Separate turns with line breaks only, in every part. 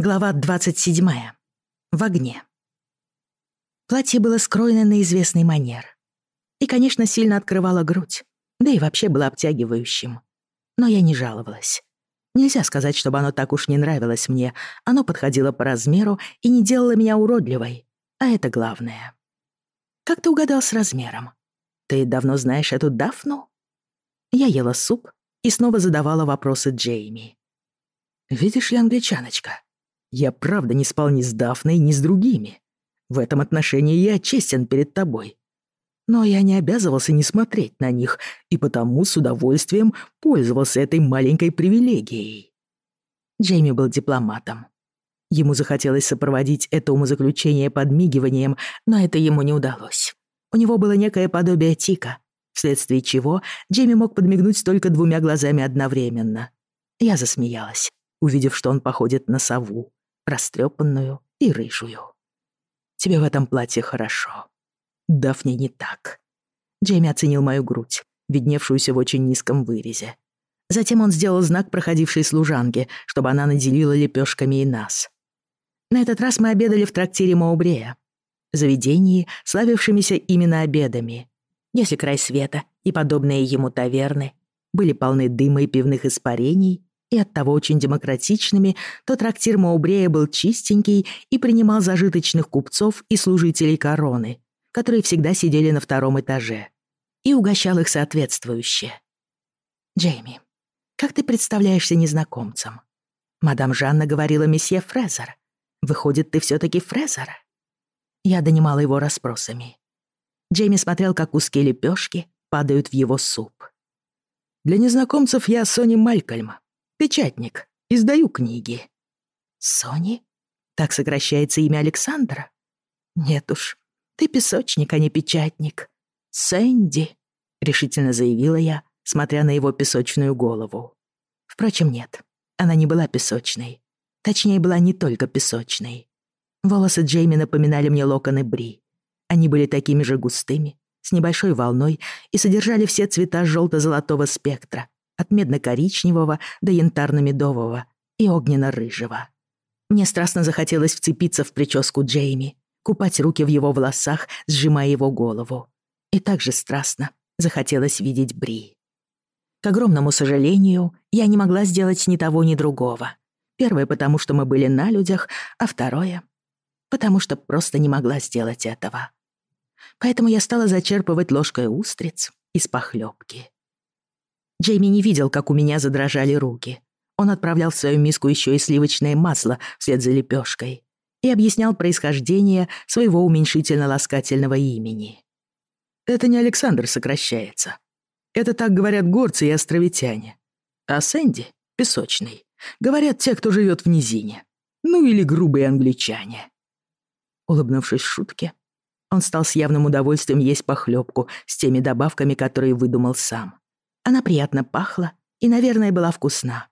Глава 27. В огне. Платье было скроено на известный манер. И, конечно, сильно открывало грудь, да и вообще было обтягивающим. Но я не жаловалась. Нельзя сказать, чтобы оно так уж не нравилось мне. Оно подходило по размеру и не делало меня уродливой. А это главное. Как ты угадал с размером? Ты давно знаешь эту Дафну? Я ела суп и снова задавала вопросы Джейми. «Видишь ли, англичаночка?» Я правда не спал ни с Дафной, ни с другими. В этом отношении я честен перед тобой. Но я не обязывался не смотреть на них, и потому с удовольствием пользовался этой маленькой привилегией. Джейми был дипломатом. Ему захотелось сопроводить это умозаключение подмигиванием, но это ему не удалось. У него было некое подобие тика, вследствие чего Джейми мог подмигнуть только двумя глазами одновременно. Я засмеялась, увидев, что он походит на сову растрепанную и рыжую. «Тебе в этом платье хорошо. Дафни не так». Джейми оценил мою грудь, видневшуюся в очень низком вырезе. Затем он сделал знак проходившей служанке, чтобы она наделила лепешками и нас. На этот раз мы обедали в трактире Маубрея, заведении, славившемся именно обедами, если край света и подобные ему таверны были полны дыма и пивных испарений, и оттого очень демократичными, то трактир Маубрея был чистенький и принимал зажиточных купцов и служителей короны, которые всегда сидели на втором этаже, и угощал их соответствующе. «Джейми, как ты представляешься незнакомцам?» «Мадам Жанна говорила месье Фрезер. Выходит, ты все таки Фрезер?» Я донимала его расспросами. Джейми смотрел, как узкие лепешки падают в его суп. «Для незнакомцев я Сони Малькольм», Печатник. Издаю книги». «Сони?» Так сокращается имя Александра? Нет уж, ты песочник, а не печатник. Сэнди, решительно заявила я, смотря на его песочную голову. Впрочем, нет, она не была песочной. Точнее, была не только песочной. Волосы Джейми напоминали мне локоны Бри. Они были такими же густыми, с небольшой волной и содержали все цвета желто-золотого спектра, от медно-коричневого до янтарно-медового и огненно-рыжего. Мне страстно захотелось вцепиться в прическу Джейми, купать руки в его волосах, сжимая его голову. И также страстно захотелось видеть Бри. К огромному сожалению, я не могла сделать ни того, ни другого. Первое, потому что мы были на людях, а второе, потому что просто не могла сделать этого. Поэтому я стала зачерпывать ложкой устриц из похлебки. Джейми не видел, как у меня задрожали руки. Он отправлял в свою миску еще и сливочное масло вслед за лепешкой и объяснял происхождение своего уменьшительно-ласкательного имени. «Это не Александр сокращается. Это так говорят горцы и островитяне. А Сэнди — песочный. Говорят те, кто живет в низине. Ну или грубые англичане». Улыбнувшись шутке, он стал с явным удовольствием есть похлебку с теми добавками, которые выдумал сам. Она приятно пахла и, наверное, была вкусна.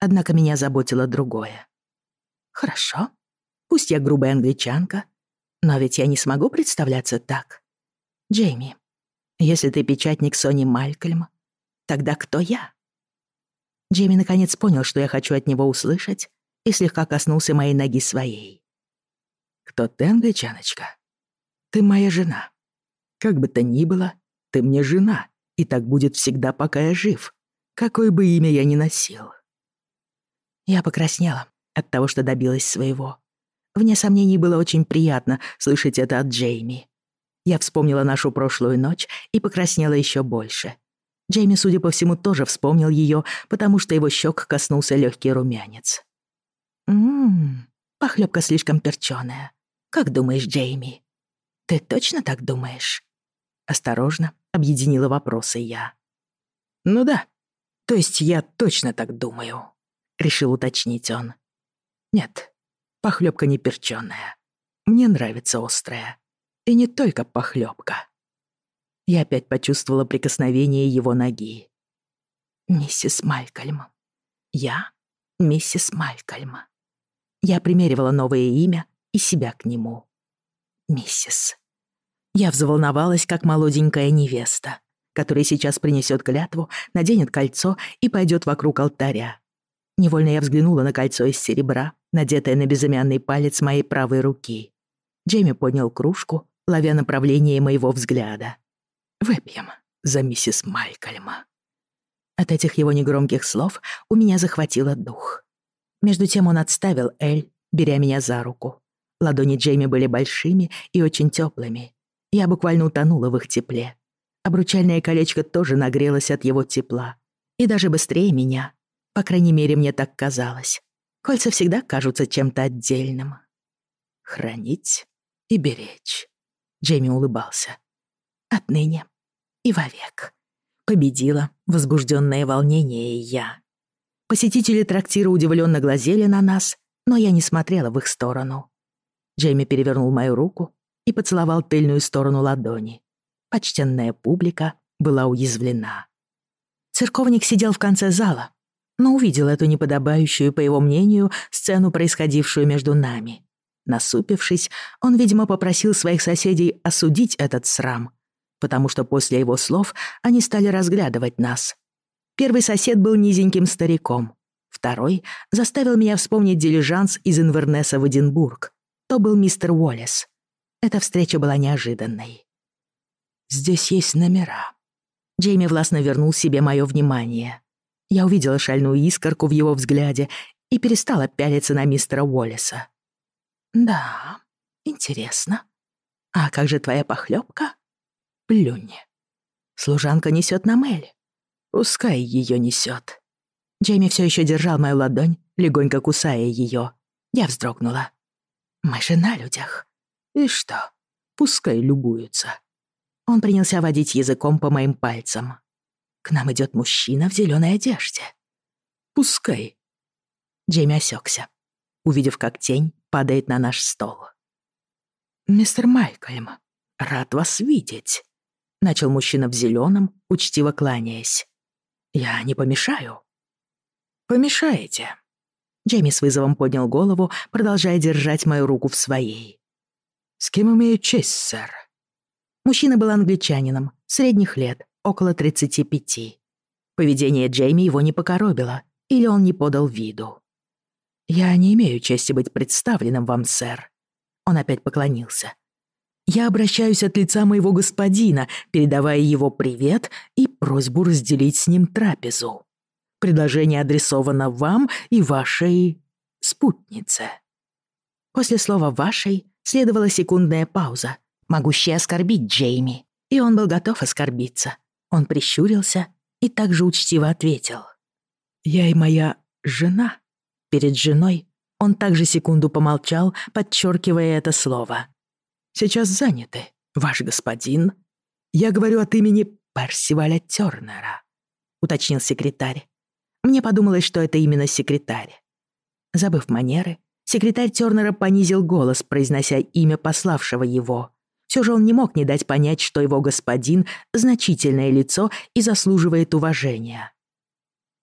Однако меня заботило другое. Хорошо. Пусть я грубая англичанка, но ведь я не смогу представляться так. Джейми, если ты печатник Сони Малькольм, тогда кто я? Джейми наконец понял, что я хочу от него услышать, и слегка коснулся моей ноги своей. «Кто ты, англичаночка? Ты моя жена. Как бы то ни было, ты мне жена, и так будет всегда, пока я жив, какое бы имя я ни носил. Я покраснела от того, что добилась своего. Вне сомнений было очень приятно слышать это от Джейми. Я вспомнила нашу прошлую ночь и покраснела еще больше. Джейми, судя по всему, тоже вспомнил ее, потому что его щек коснулся легкий румянец. «Ммм, похлёбка слишком перчёная. Как думаешь, Джейми?» «Ты точно так думаешь?» Осторожно, объединила вопросы я. «Ну да, то есть я точно так думаю», — решил уточнить он. «Нет, похлёбка не перчёная. Мне нравится острая. И не только похлёбка». Я опять почувствовала прикосновение его ноги. «Миссис Малькольм. Я миссис Малькольм». Я примеривала новое имя и себя к нему. «Миссис». Я взволновалась, как молоденькая невеста, которая сейчас принесет клятву, наденет кольцо и пойдет вокруг алтаря. Невольно я взглянула на кольцо из серебра, надетое на безымянный палец моей правой руки. Джейми поднял кружку, ловя направление моего взгляда. «Выпьем за миссис Малькольма». От этих его негромких слов у меня захватило дух. Между тем он отставил Эль, беря меня за руку. Ладони Джейми были большими и очень теплыми. Я буквально утонула в их тепле. Обручальное колечко тоже нагрелось от его тепла. И даже быстрее меня. По крайней мере, мне так казалось. Кольца всегда кажутся чем-то отдельным. Хранить и беречь. Джейми улыбался. Отныне и вовек. Победила возбужденное волнение я. Посетители трактира удивленно глазели на нас, но я не смотрела в их сторону. Джейми перевернул мою руку и поцеловал тыльную сторону ладони. Почтенная публика была уязвлена. Церковник сидел в конце зала, но увидел эту неподобающую, по его мнению, сцену, происходившую между нами. Насупившись, он, видимо, попросил своих соседей осудить этот срам, потому что после его слов они стали разглядывать нас. Первый сосед был низеньким стариком, второй заставил меня вспомнить дилижанс из Инвернеса в Эдинбург. То был мистер Уоллес. Эта встреча была неожиданной. «Здесь есть номера». Джейми властно вернул себе мое внимание. Я увидела шальную искорку в его взгляде и перестала пялиться на мистера Уоллеса. «Да, интересно. А как же твоя похлёбка?» «Плюнь. Служанка несёт на Мэль. Пускай её несёт». Джейми всё ещё держал мою ладонь, легонько кусая её. Я вздрогнула. «Мы же на людях. И что? Пускай любуются. Он принялся водить языком по моим пальцам. К нам идет мужчина в зеленой одежде. Пускай. Джейми осекся, увидев, как тень падает на наш стол. «Мистер Майкельм, рад вас видеть», — начал мужчина в зеленом, учтиво кланяясь. «Я не помешаю?» «Помешаете». Джейми с вызовом поднял голову, продолжая держать мою руку в своей. «С кем имею честь, сэр?» Мужчина был англичанином, средних лет, около 35. Поведение Джейми его не покоробило, или он не подал виду. «Я не имею чести быть представленным вам, сэр». Он опять поклонился. «Я обращаюсь от лица моего господина, передавая его привет и просьбу разделить с ним трапезу. Предложение адресовано вам и вашей спутнице». После слова «вашей» Следовала секундная пауза, могущая оскорбить Джейми. И он был готов оскорбиться. Он прищурился и также учтиво ответил. «Я и моя жена». Перед женой он также секунду помолчал, подчеркивая это слово. «Сейчас заняты, ваш господин. Я говорю от имени Парсиваля Тернера», — уточнил секретарь. Мне подумалось, что это именно секретарь. Забыв манеры, Секретарь Тёрнера понизил голос, произнося имя пославшего его. Все же он не мог не дать понять, что его господин — значительное лицо и заслуживает уважения.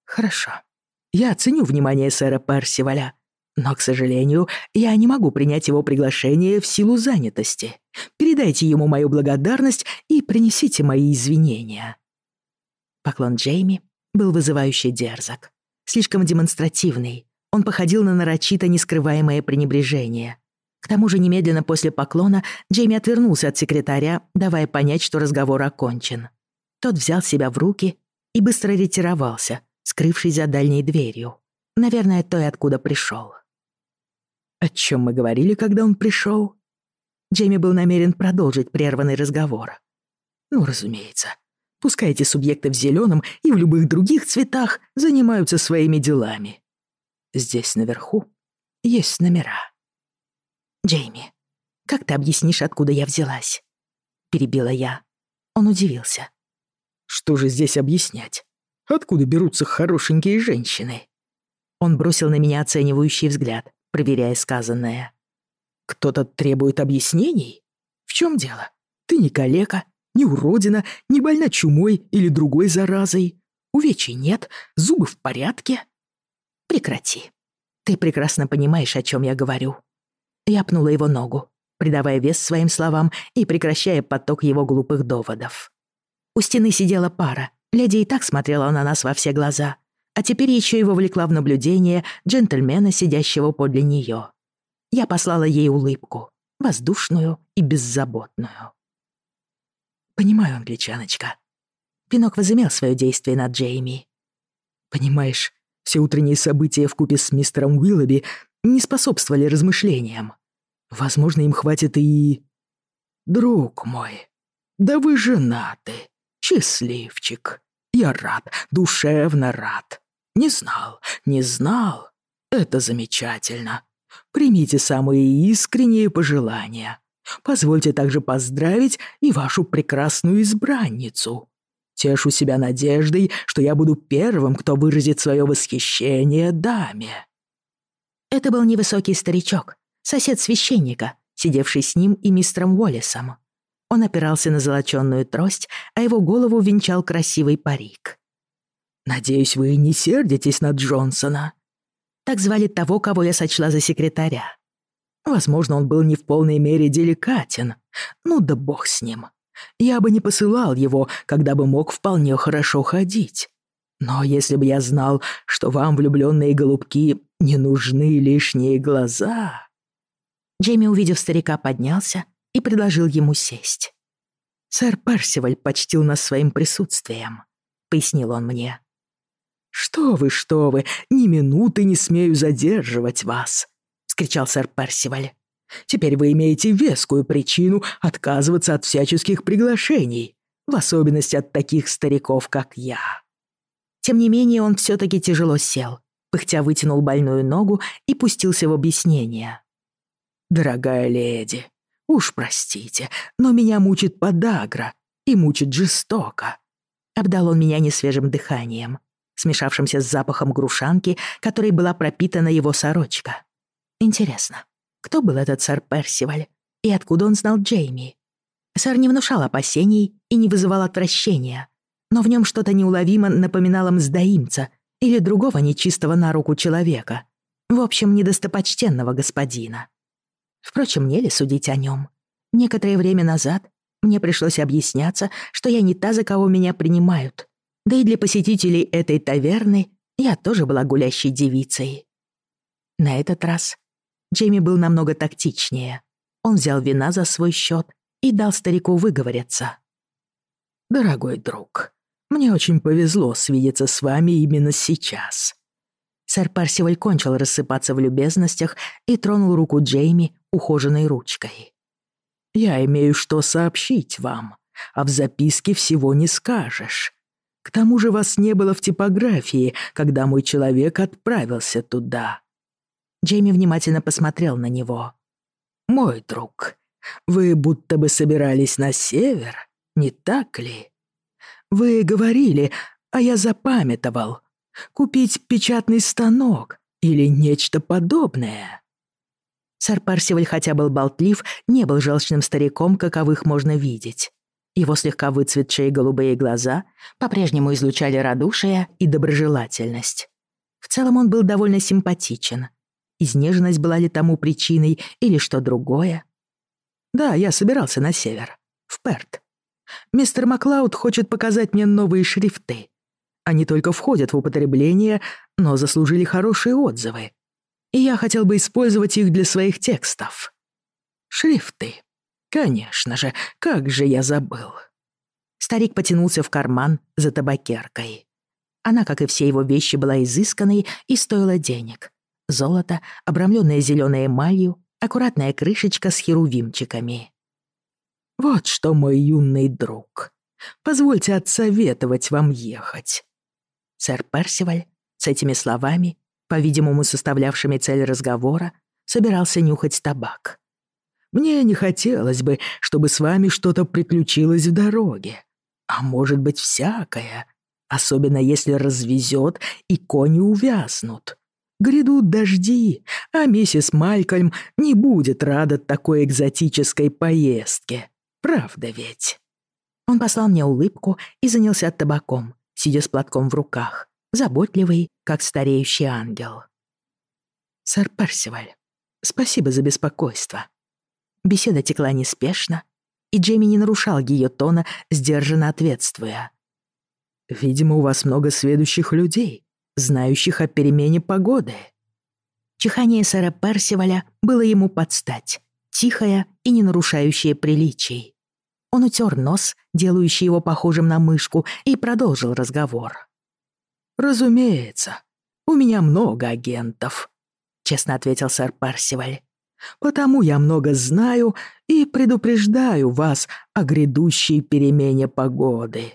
«Хорошо. Я оценю внимание сэра Персиваля», но, к сожалению, я не могу принять его приглашение в силу занятости. Передайте ему мою благодарность и принесите мои извинения». Поклон Джейми был вызывающе дерзок, слишком демонстративный, он походил на нарочито нескрываемое пренебрежение. К тому же немедленно после поклона Джейми отвернулся от секретаря, давая понять, что разговор окончен. Тот взял себя в руки и быстро ретировался, скрывшись за дальней дверью. Наверное, той, откуда пришел. О чем мы говорили, когда он пришел? Джейми был намерен продолжить прерванный разговор. Ну, разумеется. Пускай эти субъекты в зеленом и в любых других цветах занимаются своими делами. Здесь наверху есть номера. «Джейми, как ты объяснишь, откуда я взялась?» Перебила я. Он удивился. «Что же здесь объяснять? Откуда берутся хорошенькие женщины?» Он бросил на меня оценивающий взгляд, проверяя сказанное. «Кто-то требует объяснений? В чем дело? Ты не калека, не уродина, не больна чумой или другой заразой. Увечий нет, зубы в порядке. Прекрати. Ты прекрасно понимаешь, о чем я говорю. Я пнула его ногу, придавая вес своим словам и прекращая поток его глупых доводов. У стены сидела пара. Леди и так смотрела на нас во все глаза, а теперь еще и вовлекла в наблюдение джентльмена, сидящего подле нее. Я послала ей улыбку, воздушную и беззаботную. «Понимаю, англичаночка». Пинок возымел свое действие на Джейми. «Понимаешь, все утренние события в купе с мистером Уиллоби не способствовали размышлениям. Возможно, им хватит и... Друг мой, да вы женаты. Счастливчик. Я рад, душевно рад. Не знал, не знал. Это замечательно. Примите самые искренние пожелания. Позвольте также поздравить и вашу прекрасную избранницу, Тешу себя надеждой, что я буду первым, кто выразит свое восхищение даме». Это был невысокий старичок, сосед священника, сидевший с ним и мистером Уоллесом. Он опирался на золоченную трость, а его голову венчал красивый парик. «Надеюсь, вы не сердитесь на Джонсона?» Так звали того, кого я сочла за секретаря. Возможно, он был не в полной мере деликатен. Ну да бог с ним. Я бы не посылал его, когда бы мог вполне хорошо ходить. Но если бы я знал, что вам, влюбленные голубки, не нужны лишние глаза...» Джейми, увидев старика, поднялся и предложил ему сесть. «Сэр Парсиваль почтил нас своим присутствием», — пояснил он мне. «Что вы, что вы, ни минуты не смею задерживать вас», — скричал сэр Парсиваль. Теперь вы имеете вескую причину отказываться от всяческих приглашений, в особенности от таких стариков, как я». Тем не менее, он все-таки тяжело сел, пыхтя вытянул больную ногу и пустился в объяснение. «Дорогая леди, уж простите, но меня мучит подагра и мучит жестоко». Обдал он меня несвежим дыханием, смешавшимся с запахом грушанки, которой была пропитана его сорочка. «Интересно, кто был этот сэр Персиваль и откуда он знал Джейми? Сэр не внушал опасений и не вызывал отвращения, но в нем что-то неуловимо напоминало мздоимца или другого нечистого на руку человека, в общем, недостопочтенного господина. Впрочем, мне ли судить о нем? Некоторое время назад мне пришлось объясняться, что я не та, за кого меня принимают. Да и для посетителей этой таверны я тоже была гулящей девицей. На этот раз Джейми был намного тактичнее. Он взял вина за свой счет и дал старику выговориться. «Дорогой друг, мне очень повезло свидеться с вами именно сейчас». Сэр Парсиваль кончил рассыпаться в любезностях и тронул руку Джейми ухоженной ручкой. «Я имею что сообщить вам, а в записке всего не скажешь. К тому же вас не было в типографии, когда мой человек отправился туда. Джейми внимательно посмотрел на него. «Мой друг, вы будто бы собирались на север, не так ли? Вы говорили, а я запамятовал, купить печатный станок или нечто подобное». Сэр Парсиваль, хотя был болтлив, не был желчным стариком, каковых можно видеть. Его слегка выцветшие голубые глаза по-прежнему излучали радушие и доброжелательность. В целом он был довольно симпатичен — Изнеженность была ли тому причиной или что другое? Да, я собирался на север, в Перт. Мистер Маклауд хочет показать мне новые шрифты. Они только входят в употребление, но заслужили хорошие отзывы. И я хотел бы использовать их для своих текстов. Шрифты. Конечно же, как же я забыл. Старик потянулся в карман за табакеркой. Она, как и все его вещи, была изысканной и стоила денег. Золото, обрамленное зеленой эмалью, аккуратная крышечка с херувимчиками. «Вот что, мой юный друг, позвольте отсоветовать вам ехать». Сэр Персиваль с этими словами, по-видимому, составлявшими цель разговора, собирался нюхать табак. «Мне не хотелось бы, чтобы с вами что-то приключилось в дороге. А может быть, всякое, особенно если развезет и кони увязнут. Грядут дожди, а миссис Малькольм не будет рада такой экзотической поездке. Правда ведь?» Он послал мне улыбку и занялся табаком, сидя с платком в руках, заботливый, как стареющий ангел. «Сэр Персиваль, спасибо за беспокойство». Беседа текла неспешно, и Джейми не нарушал ее тона, сдержанно ответствуя. «Видимо, у вас много сведущих людей, знающих о перемене погоды. Чихание сэра Персиваля было ему под стать, тихое и не нарушающее приличий. Он утер нос, делающий его похожим на мышку, и продолжил разговор. «Разумеется, у меня много агентов», — честно ответил сэр Парсиваль. «Потому я много знаю и предупреждаю вас о грядущей перемене погоды.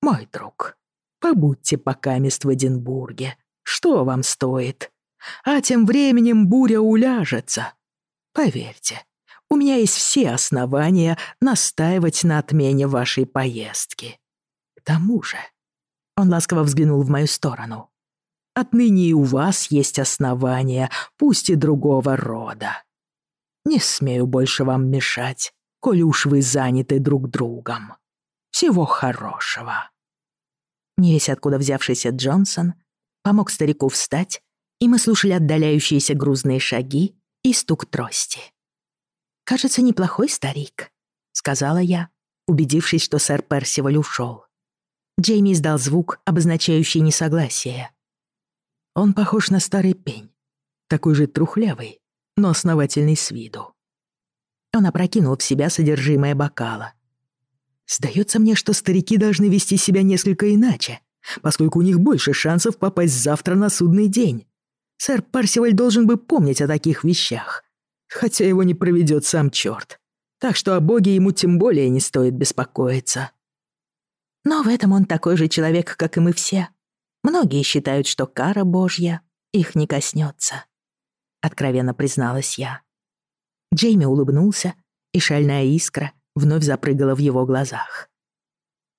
Мой друг, Побудьте пока в Эдинбурге. Что вам стоит? А тем временем буря уляжется. Поверьте, у меня есть все основания настаивать на отмене вашей поездки. К тому же...» Он ласково взглянул в мою сторону. «Отныне и у вас есть основания, пусть и другого рода. Не смею больше вам мешать, коль уж вы заняты друг другом. Всего хорошего!» не весь откуда взявшийся Джонсон, помог старику встать, и мы слушали отдаляющиеся грузные шаги и стук трости. «Кажется, неплохой старик», — сказала я, убедившись, что сэр Персиваль ушел. Джейми издал звук, обозначающий несогласие. «Он похож на старый пень, такой же трухлявый, но основательный с виду». Он опрокинул в себя содержимое бокала, Сдается мне, что старики должны вести себя несколько иначе, поскольку у них больше шансов попасть завтра на судный день. Сэр Парсиваль должен бы помнить о таких вещах, хотя его не проведет сам черт. Так что о боге ему тем более не стоит беспокоиться. Но в этом он такой же человек, как и мы все. Многие считают, что кара божья их не коснется. Откровенно призналась я. Джейми улыбнулся, и шальная искра вновь запрыгала в его глазах.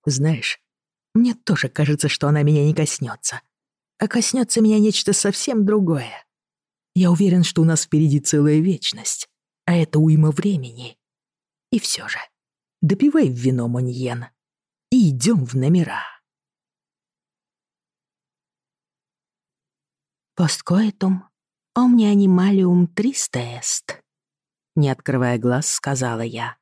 «Знаешь, мне тоже кажется, что она меня не коснется. А коснется меня нечто совсем другое. Я уверен, что у нас впереди целая вечность, а это уйма времени. И все же, допивай вино, Моньен, и идем в номера». «Посткоэтум «Омни анималиум триста эст», — не открывая глаз, сказала я.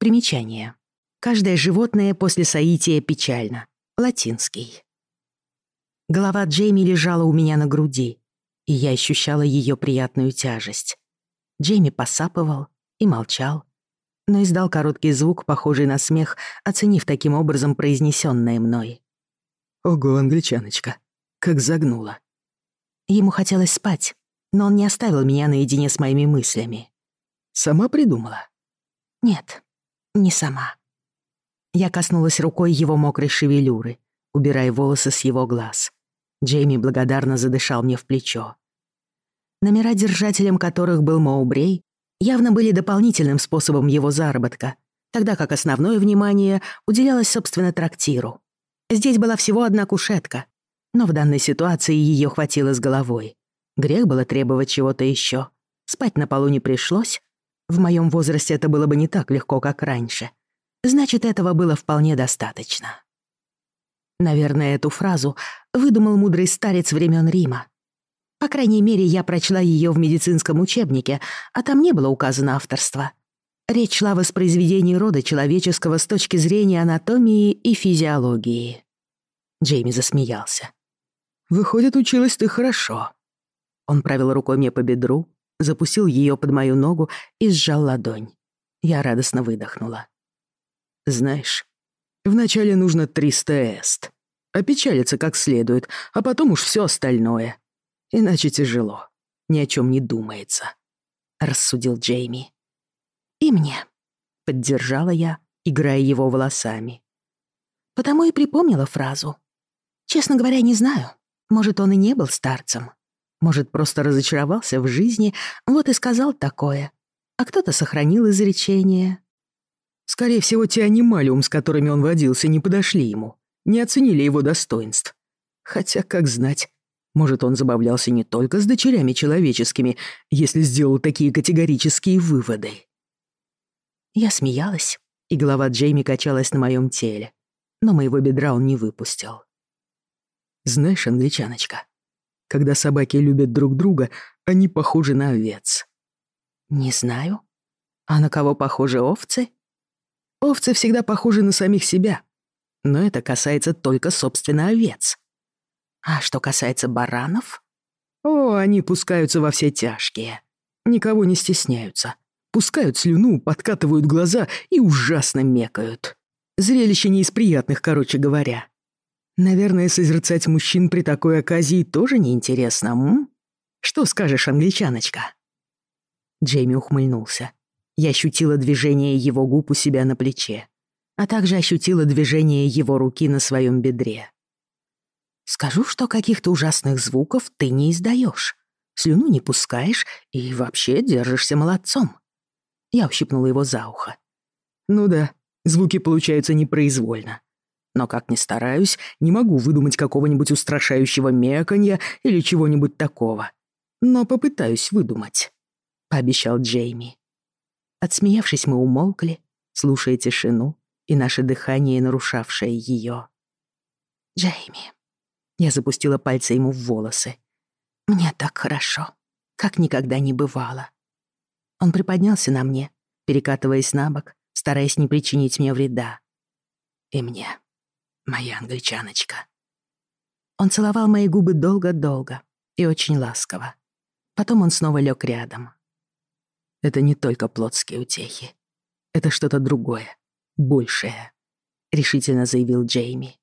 Примечание. Каждое животное после соития печально. Латинский. Голова Джейми лежала у меня на груди, и я ощущала ее приятную тяжесть. Джейми посапывал и молчал, но издал короткий звук, похожий на смех, оценив таким образом произнесенное мной. «Ого, англичаночка, как загнула». Ему хотелось спать, но он не оставил меня наедине с моими мыслями. «Сама придумала?» «Нет, не сама. Я коснулась рукой его мокрой шевелюры, убирая волосы с его глаз. Джейми благодарно задышал мне в плечо. Номера, держателем которых был Моубрей, явно были дополнительным способом его заработка, тогда как основное внимание уделялось, собственно, трактиру. Здесь была всего одна кушетка, но в данной ситуации ее хватило с головой. Грех было требовать чего-то еще. Спать на полу не пришлось, в моем возрасте это было бы не так легко, как раньше. Значит, этого было вполне достаточно. Наверное, эту фразу выдумал мудрый старец времен Рима. По крайней мере, я прочла ее в медицинском учебнике, а там не было указано авторство. Речь шла о воспроизведении рода человеческого с точки зрения анатомии и физиологии. Джейми засмеялся. «Выходит, училась ты хорошо». Он правил рукой мне по бедру, запустил ее под мою ногу и сжал ладонь. Я радостно выдохнула. «Знаешь, вначале нужно 300 эст. Опечалиться как следует, а потом уж все остальное. Иначе тяжело. Ни о чем не думается», — рассудил Джейми. «И мне», — поддержала я, играя его волосами. Потому и припомнила фразу. «Честно говоря, не знаю. Может, он и не был старцем». Может, просто разочаровался в жизни, вот и сказал такое. А кто-то сохранил изречение. Скорее всего, те анималиум, с которыми он водился, не подошли ему. Не оценили его достоинств. Хотя, как знать, может, он забавлялся не только с дочерями человеческими, если сделал такие категорические выводы. Я смеялась, и голова Джейми качалась на моем теле, но моего бедра он не выпустил. «Знаешь, англичаночка», когда собаки любят друг друга, они похожи на овец. Не знаю. А на кого похожи овцы? Овцы всегда похожи на самих себя. Но это касается только, собственно, овец. А что касается баранов?
О, они пускаются во все тяжкие. Никого не стесняются. Пускают слюну, подкатывают глаза и ужасно мекают. Зрелище не из приятных, короче говоря. Наверное, созерцать мужчин при такой оказии тоже неинтересно, м? Что скажешь, англичаночка?»
Джейми ухмыльнулся. Я ощутила движение его губ у себя на плече, а также ощутила движение его руки на своем бедре. «Скажу, что каких-то ужасных звуков ты не издаешь, слюну не пускаешь и вообще держишься молодцом». Я ущипнула его за ухо.
«Ну да, звуки получаются непроизвольно. Но как ни стараюсь, не могу выдумать какого-нибудь устрашающего меканья или чего-нибудь такого. Но попытаюсь выдумать», — пообещал Джейми. Отсмеявшись, мы умолкли, слушая тишину и наше дыхание, нарушавшее ее. «Джейми», — я запустила пальцы ему в волосы. «Мне так хорошо, как никогда не бывало». Он приподнялся на мне, перекатываясь на бок, стараясь не причинить мне вреда. «И мне», моя англичаночка». Он целовал мои губы долго-долго и очень ласково. Потом он снова лег рядом. «Это не только плотские утехи. Это что-то другое, большее», — решительно заявил Джейми.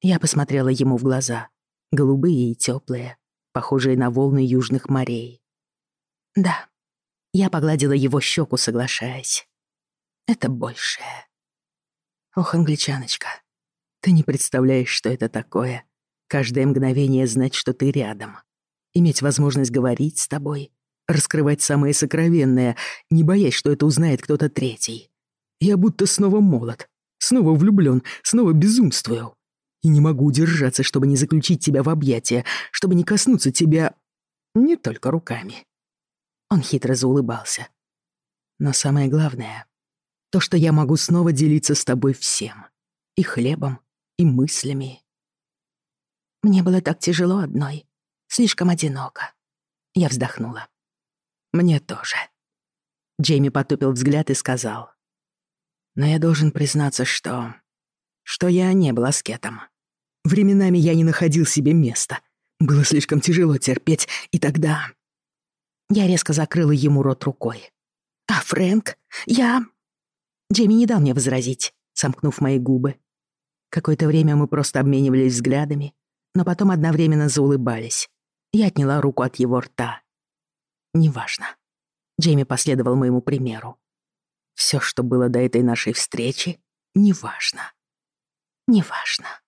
Я посмотрела ему в глаза, голубые и теплые, похожие на волны южных морей. «Да», — я погладила его щеку, соглашаясь. «Это большее». «Ох, англичаночка, ты не представляешь, что это такое. Каждое мгновение знать, что ты рядом. Иметь возможность говорить с тобой. Раскрывать самое сокровенное, не боясь, что это узнает кто-то третий. Я будто снова молод, снова влюблён, снова безумствую. И не могу удержаться, чтобы не заключить тебя в объятия, чтобы не коснуться тебя не только руками. Он хитро заулыбался. Но самое главное — то, что я могу снова делиться с тобой всем. И хлебом, и мыслями. Мне было так тяжело одной, слишком одиноко. Я вздохнула. Мне тоже. Джейми потупил взгляд и сказал. Но я должен признаться, что... Что я не был аскетом. Временами я не находил себе места. Было слишком тяжело терпеть, и тогда... Я резко закрыла ему рот рукой. «А Фрэнк? Я...» Джейми не дал мне возразить, сомкнув мои губы Какое-то время мы просто обменивались взглядами, но потом одновременно заулыбались. Я отняла руку от его рта. Неважно. Джейми последовал моему примеру. Все, что было до этой нашей встречи, неважно. Неважно.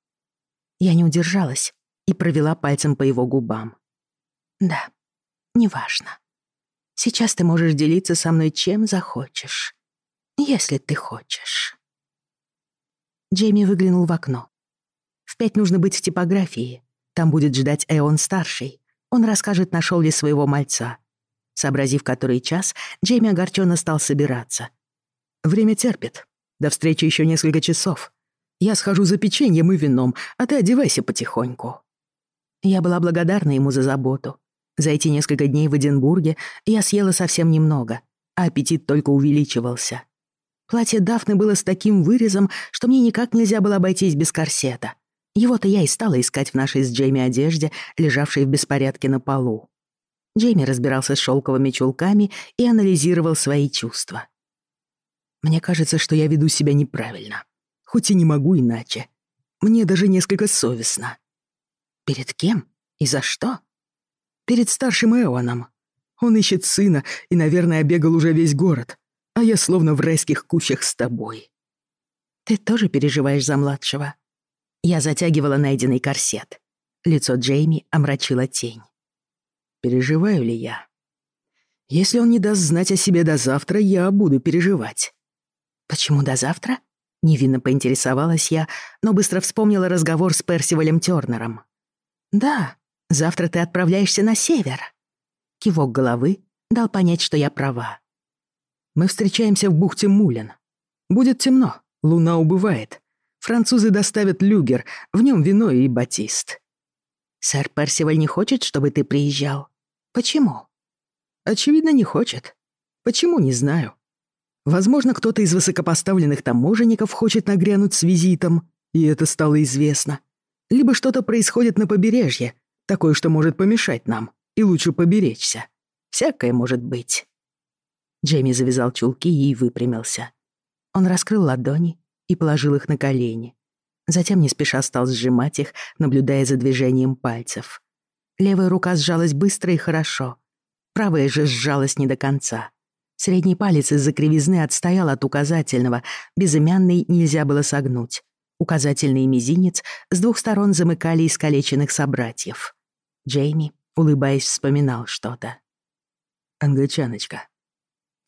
Я не удержалась и провела пальцем по его губам. Да, неважно. Сейчас ты можешь делиться со мной чем захочешь, если ты хочешь. Джейми выглянул в окно. «В пять нужно быть в типографии. Там будет ждать Эон-старший. Он расскажет, нашел ли своего мальца». Сообразив который час, Джейми огорченно стал собираться. «Время терпит. До встречи еще несколько часов. Я схожу за печеньем и вином, а ты одевайся потихоньку». Я была благодарна ему за заботу. За эти несколько дней в Эдинбурге я съела совсем немного, а аппетит только увеличивался. Платье Дафны было с таким вырезом, что мне никак нельзя было обойтись без корсета. Его-то я и стала искать в нашей с Джейми одежде, лежавшей в беспорядке на полу. Джейми разбирался с шелковыми чулками и анализировал свои чувства. «Мне кажется, что я веду себя неправильно. Хоть и не могу иначе. Мне даже несколько совестно». «Перед кем? И за что?» «Перед старшим Эоном. Он ищет сына и, наверное, бегал уже весь город а я словно в райских кущах с тобой. Ты тоже переживаешь за младшего? Я затягивала найденный корсет. Лицо Джейми омрачило тень. Переживаю ли я? Если он не даст знать о себе до завтра, я буду переживать. Почему до завтра? Невинно поинтересовалась я, но быстро вспомнила разговор с Персивалем Тёрнером. Да, завтра ты отправляешься на север. Кивок головы дал понять, что я права. Мы встречаемся в бухте Мулен. Будет темно, луна убывает. Французы доставят люгер, в нем вино и батист. Сэр Персиваль не хочет, чтобы ты приезжал. Почему? Очевидно, не хочет. Почему, не знаю. Возможно, кто-то из высокопоставленных таможенников хочет нагрянуть с визитом, и это стало известно. Либо что-то происходит на побережье, такое, что может помешать нам, и лучше поберечься. Всякое может быть.
Джейми завязал чулки и выпрямился. Он раскрыл ладони и положил их на колени. Затем не спеша стал сжимать их, наблюдая за движением пальцев. Левая рука сжалась быстро и хорошо. Правая же сжалась не до конца. Средний палец из-за кривизны отстоял от указательного, безымянный нельзя было согнуть. Указательный и мизинец с двух сторон замыкали искалеченных собратьев. Джейми, улыбаясь, вспоминал что-то.
«Англичаночка»,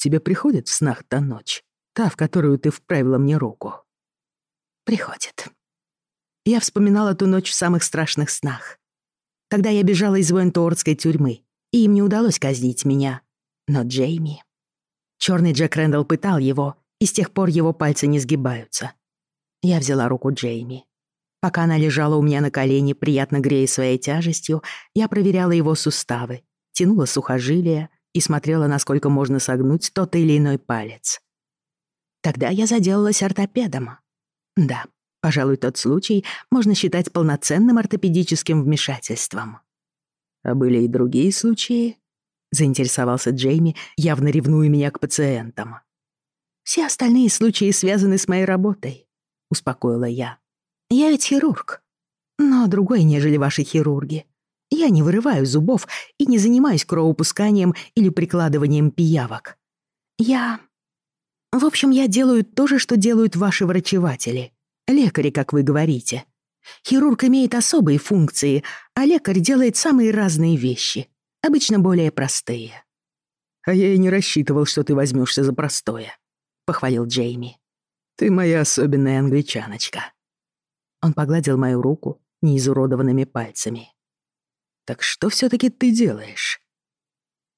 тебе приходит в снах та ночь? Та, в которую ты вправила мне руку?»
«Приходит». Я вспоминала ту ночь в самых страшных снах. Тогда я бежала из военторской тюрьмы, и им не удалось казнить меня. Но Джейми... Черный Джек Рэндалл пытал его, и с тех пор его пальцы не сгибаются. Я взяла руку Джейми. Пока она лежала у меня на колене, приятно грея своей тяжестью, я проверяла его суставы, тянула сухожилия, и смотрела, насколько можно согнуть тот или иной палец. Тогда я заделалась ортопедом. Да, пожалуй, тот случай можно считать полноценным ортопедическим вмешательством.
А были и другие случаи, заинтересовался Джейми, явно ревнуя меня к пациентам.
Все остальные случаи связаны с моей работой, успокоила я. Я ведь хирург, но другой, нежели ваши хирурги. Я не вырываю зубов и не занимаюсь кровопусканием или прикладыванием пиявок. Я... В общем, я делаю то же, что делают ваши врачеватели. Лекари, как вы говорите. Хирург имеет особые функции, а лекарь делает самые разные вещи, обычно более простые.
«А я и не рассчитывал, что ты возьмешься за простое», — похвалил Джейми. «Ты моя особенная англичаночка».
Он погладил мою руку неизуродованными пальцами.
Так что все таки ты делаешь?»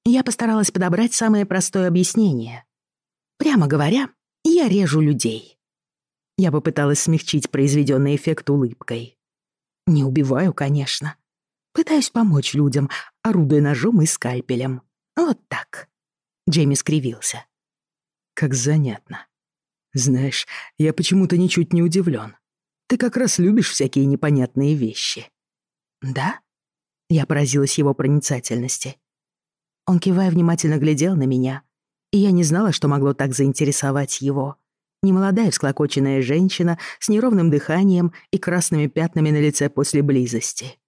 Я постаралась подобрать самое простое объяснение. Прямо говоря, я режу людей. Я попыталась смягчить произведенный эффект улыбкой. Не убиваю, конечно. Пытаюсь помочь людям, орудуя ножом и скальпелем. Вот так. Джейми скривился.
Как занятно. Знаешь, я почему-то ничуть не удивлен. Ты как раз любишь всякие непонятные вещи.
Да? Я поразилась его проницательности. Он, кивая, внимательно глядел на меня, и я не знала, что могло так заинтересовать его. Немолодая всклокоченная женщина с неровным дыханием и красными пятнами на лице после близости.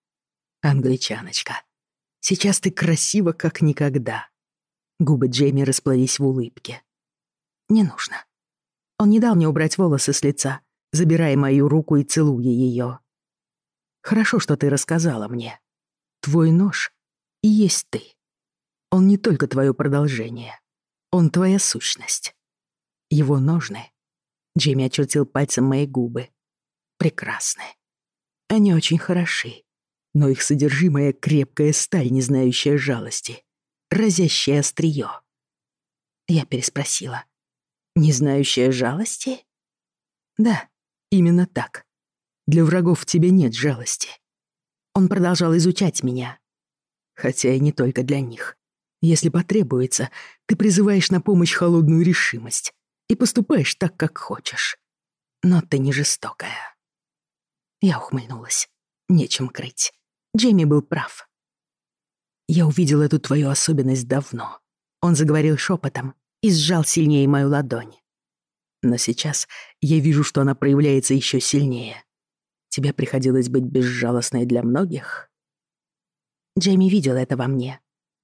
«Англичаночка, сейчас ты красива, как никогда». Губы Джейми расплылись в улыбке.
«Не нужно». Он не дал мне убрать волосы с лица, забирая мою руку и целуя ее.
«Хорошо, что ты рассказала мне», Твой нож и есть ты. Он не только твое продолжение. Он твоя сущность. Его ножны, Джимми очертил пальцем мои губы, прекрасны. Они очень хороши, но их содержимое — крепкая сталь, не знающая жалости, разящее острие.
Я переспросила.
«Не знающая жалости?» «Да, именно так. Для врагов в тебе нет жалости. Он продолжал изучать меня. Хотя и не только для них. Если потребуется, ты призываешь на помощь холодную решимость и поступаешь так, как хочешь. Но ты не жестокая.
Я ухмыльнулась. Нечем крыть. Джейми был прав.
Я увидел эту твою особенность давно. Он заговорил шепотом и сжал сильнее мою ладонь. Но сейчас я вижу, что она проявляется еще сильнее тебе приходилось быть безжалостной для многих?»
Джейми видел это во мне.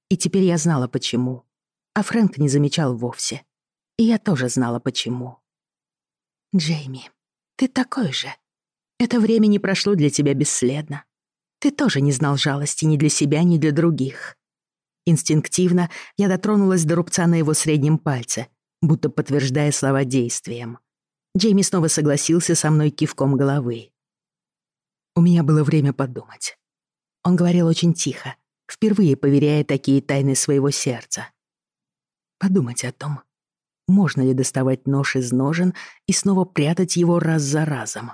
И теперь я знала, почему. А Фрэнк не замечал вовсе. И я тоже знала, почему. «Джейми, ты такой же. Это время не прошло для тебя бесследно. Ты тоже не знал жалости ни для себя, ни для других». Инстинктивно я дотронулась до рубца на его среднем пальце, будто подтверждая слова действием. Джейми снова согласился со мной кивком головы.
У меня было время подумать.
Он говорил очень тихо, впервые поверяя такие тайны своего сердца.
Подумать о том, можно ли доставать нож из ножен и снова прятать его раз за разом.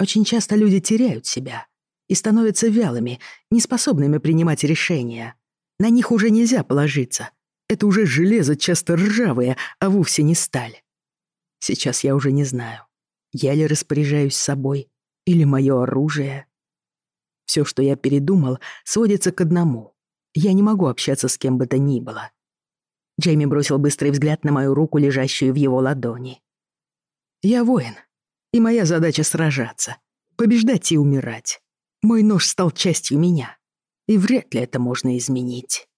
Очень часто люди теряют себя и становятся вялыми, неспособными принимать решения. На них уже нельзя положиться. Это уже железо часто ржавое, а вовсе не сталь. Сейчас я уже не знаю. Я ли распоряжаюсь собой, или мое оружие. Все, что я передумал, сводится к одному. Я не могу общаться с кем бы то ни было.
Джейми бросил быстрый взгляд на мою руку, лежащую в его ладони.
«Я воин, и моя задача — сражаться, побеждать и умирать. Мой нож стал частью меня, и вряд ли это можно изменить».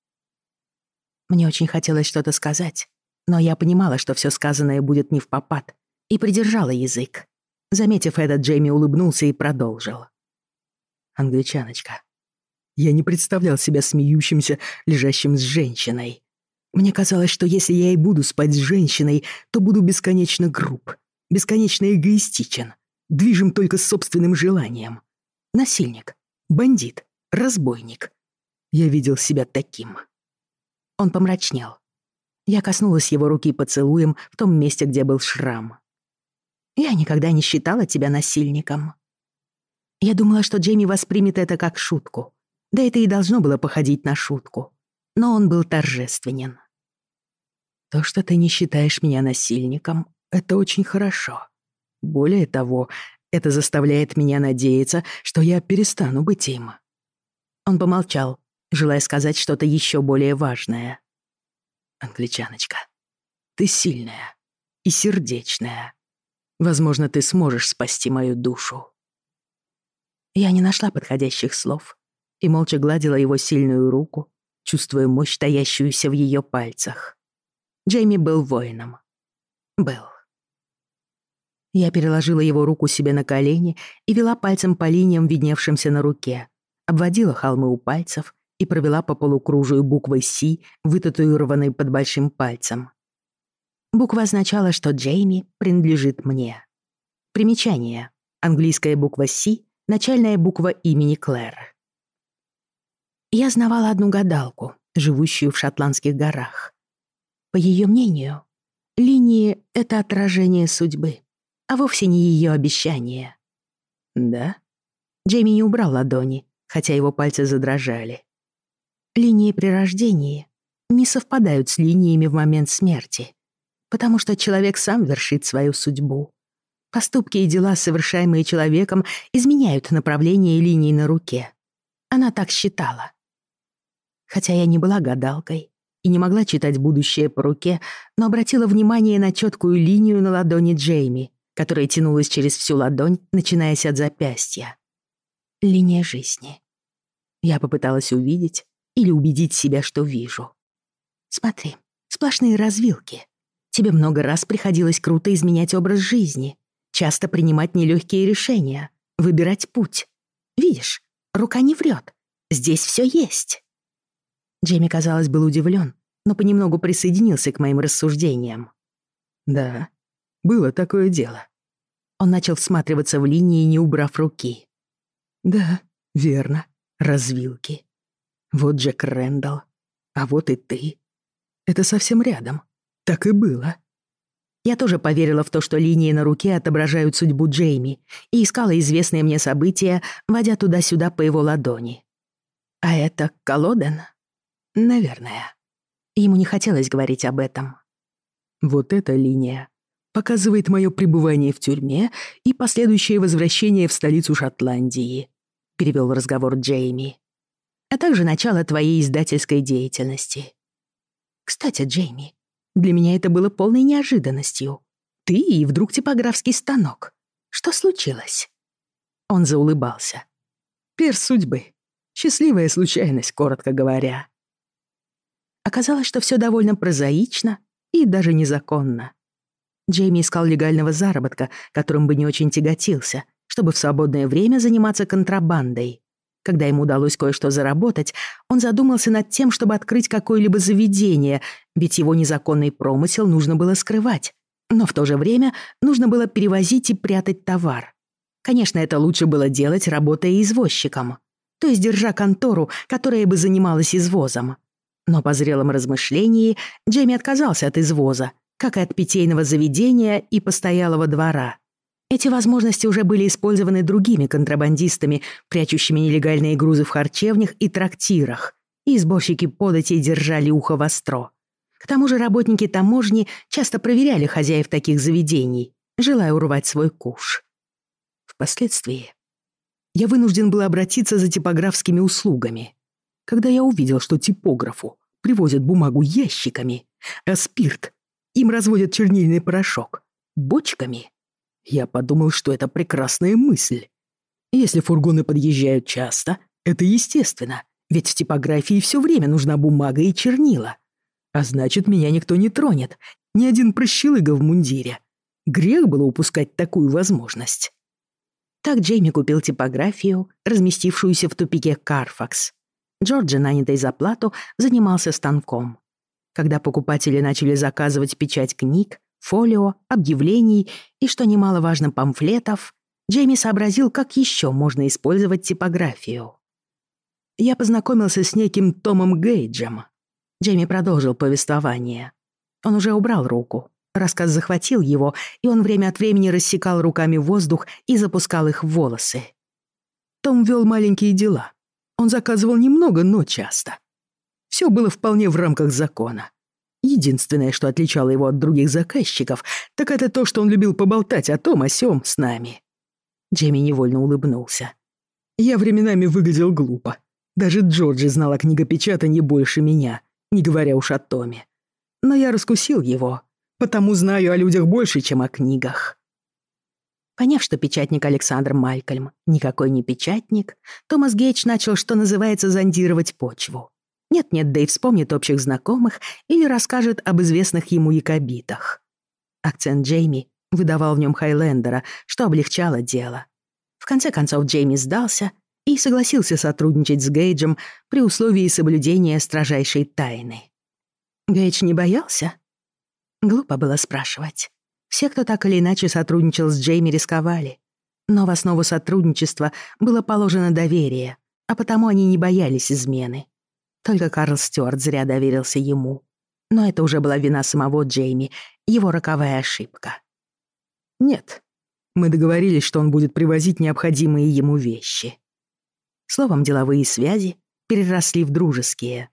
Мне очень хотелось что-то сказать, но я понимала, что все сказанное будет не в попад, и придержала язык. Заметив это, Джейми улыбнулся и продолжил.
«Англичаночка, я не представлял себя смеющимся, лежащим с женщиной. Мне казалось, что если я и буду спать с женщиной, то буду бесконечно груб, бесконечно эгоистичен, движим только собственным желанием. Насильник, бандит, разбойник. Я видел себя таким».
Он помрачнел. Я коснулась его руки поцелуем в том месте, где был шрам. Я никогда не считала тебя насильником». Я думала, что Джейми воспримет это как шутку. Да это и должно было походить на шутку. Но он был торжественен.
«То, что ты не считаешь меня насильником, это очень хорошо. Более того, это заставляет меня надеяться, что я перестану быть им».
Он помолчал, желая сказать что-то еще более важное.
«Англичаночка, ты сильная и сердечная. Возможно, ты сможешь спасти мою душу».
Я не нашла подходящих слов и молча гладила его сильную руку, чувствуя мощь, таящуюся в ее пальцах. Джейми был воином. Был. Я переложила его руку себе на колени и вела пальцем по линиям, видневшимся на руке, обводила холмы у пальцев и провела по полукружию буквой «Си», вытатуированной под большим пальцем. Буква означала, что Джейми принадлежит мне. Примечание. Английская буква «Си» — начальная буква имени Клэр. Я знавала одну гадалку, живущую в Шотландских горах. По ее мнению, линии — это отражение судьбы, а вовсе не ее обещание. «Да?» Джейми не убрал ладони, хотя его пальцы задрожали. Линии при рождении не совпадают с линиями в момент смерти потому что человек сам вершит свою судьбу. Поступки и дела, совершаемые человеком, изменяют направление и линии на руке. Она так считала. Хотя я не была гадалкой и не могла читать будущее по руке, но обратила внимание на четкую линию на ладони Джейми, которая тянулась через всю ладонь, начинаясь от запястья. Линия жизни. Я попыталась увидеть или убедить себя, что вижу. Смотри, сплошные развилки. Тебе много раз приходилось круто изменять образ жизни, часто принимать нелегкие решения, выбирать путь. Видишь, рука не врет. Здесь все есть. Джейми, казалось, был удивлен, но понемногу присоединился к моим рассуждениям.
Да, было такое дело.
Он начал всматриваться в линии, не убрав руки.
Да, верно, развилки. Вот Джек Рэндалл, а вот и ты. Это совсем рядом. Так и было.
Я тоже поверила в то, что линии на руке отображают судьбу Джейми, и искала известные мне события, водя туда-сюда по его ладони. А это Колоден? Наверное. Ему не хотелось говорить об этом.
Вот эта линия показывает мое пребывание в тюрьме и последующее возвращение в столицу Шотландии», — перевел разговор Джейми.
«А также начало твоей издательской деятельности». «Кстати, Джейми, для меня это было полной неожиданностью. Ты и вдруг типографский станок. Что случилось?» Он заулыбался.
Перс судьбы. Счастливая случайность, коротко говоря».
Оказалось, что все довольно прозаично и даже незаконно. Джейми искал легального заработка, которым бы не очень тяготился, чтобы в свободное время заниматься контрабандой. Когда ему удалось кое-что заработать, он задумался над тем, чтобы открыть какое-либо заведение, ведь его незаконный промысел нужно было скрывать. Но в то же время нужно было перевозить и прятать товар. Конечно, это лучше было делать, работая извозчиком. То есть держа контору, которая бы занималась извозом. Но по зрелом размышлении Джейми отказался от извоза, как и от питейного заведения и постоялого двора. Эти возможности уже были использованы другими контрабандистами, прячущими нелегальные грузы в харчевнях и трактирах, и сборщики податей держали ухо востро. К тому же работники таможни часто проверяли хозяев таких заведений, желая урвать свой куш. Впоследствии
я вынужден был обратиться за типографскими услугами. Когда я увидел, что типографу привозят бумагу ящиками, а спирт им разводят чернильный порошок бочками, я подумал, что это прекрасная мысль. Если фургоны подъезжают часто, это естественно, ведь в типографии все время нужна бумага и чернила. А значит, меня никто не тронет, ни один прощелыга в мундире. Грех было упускать такую возможность.
Так Джейми купил типографию, разместившуюся в тупике Карфакс. Джорджи, нанятый за плату, занимался станком. Когда покупатели начали заказывать печать книг, фолио, объявлений и, что немаловажно, памфлетов, Джейми сообразил, как еще можно использовать типографию. «Я познакомился с неким Томом Гейджем», — Джейми продолжил повествование. Он уже убрал руку. Рассказ захватил его, и он время от времени рассекал руками воздух и запускал их в волосы. Том вел маленькие дела. Он заказывал немного, но часто. Все было вполне в рамках закона. Единственное, что отличало его от других заказчиков, так это то, что он любил поболтать о том, о сём с нами. Джейми невольно улыбнулся. Я временами выглядел глупо. Даже Джорджи знала книгопечатание больше меня, не говоря уж о Томе. Но я раскусил его, потому знаю о людях больше, чем о книгах. Поняв, что печатник Александр Малькольм никакой не печатник, Томас Гейдж начал, что называется, зондировать почву. Нет-нет, да и вспомнит общих знакомых или расскажет об известных ему якобитах. Акцент Джейми выдавал в нем Хайлендера, что облегчало дело. В конце концов Джейми сдался и согласился сотрудничать с Гейджем при условии соблюдения строжайшей тайны. Гейдж не боялся? Глупо было спрашивать. Все, кто так или иначе сотрудничал с Джейми, рисковали. Но в основу сотрудничества было положено доверие, а потому они не боялись измены. Только Карл Стюарт зря доверился ему. Но это уже была вина самого Джейми, его роковая ошибка. «Нет, мы договорились, что он будет привозить необходимые ему вещи». Словом, деловые связи переросли в дружеские.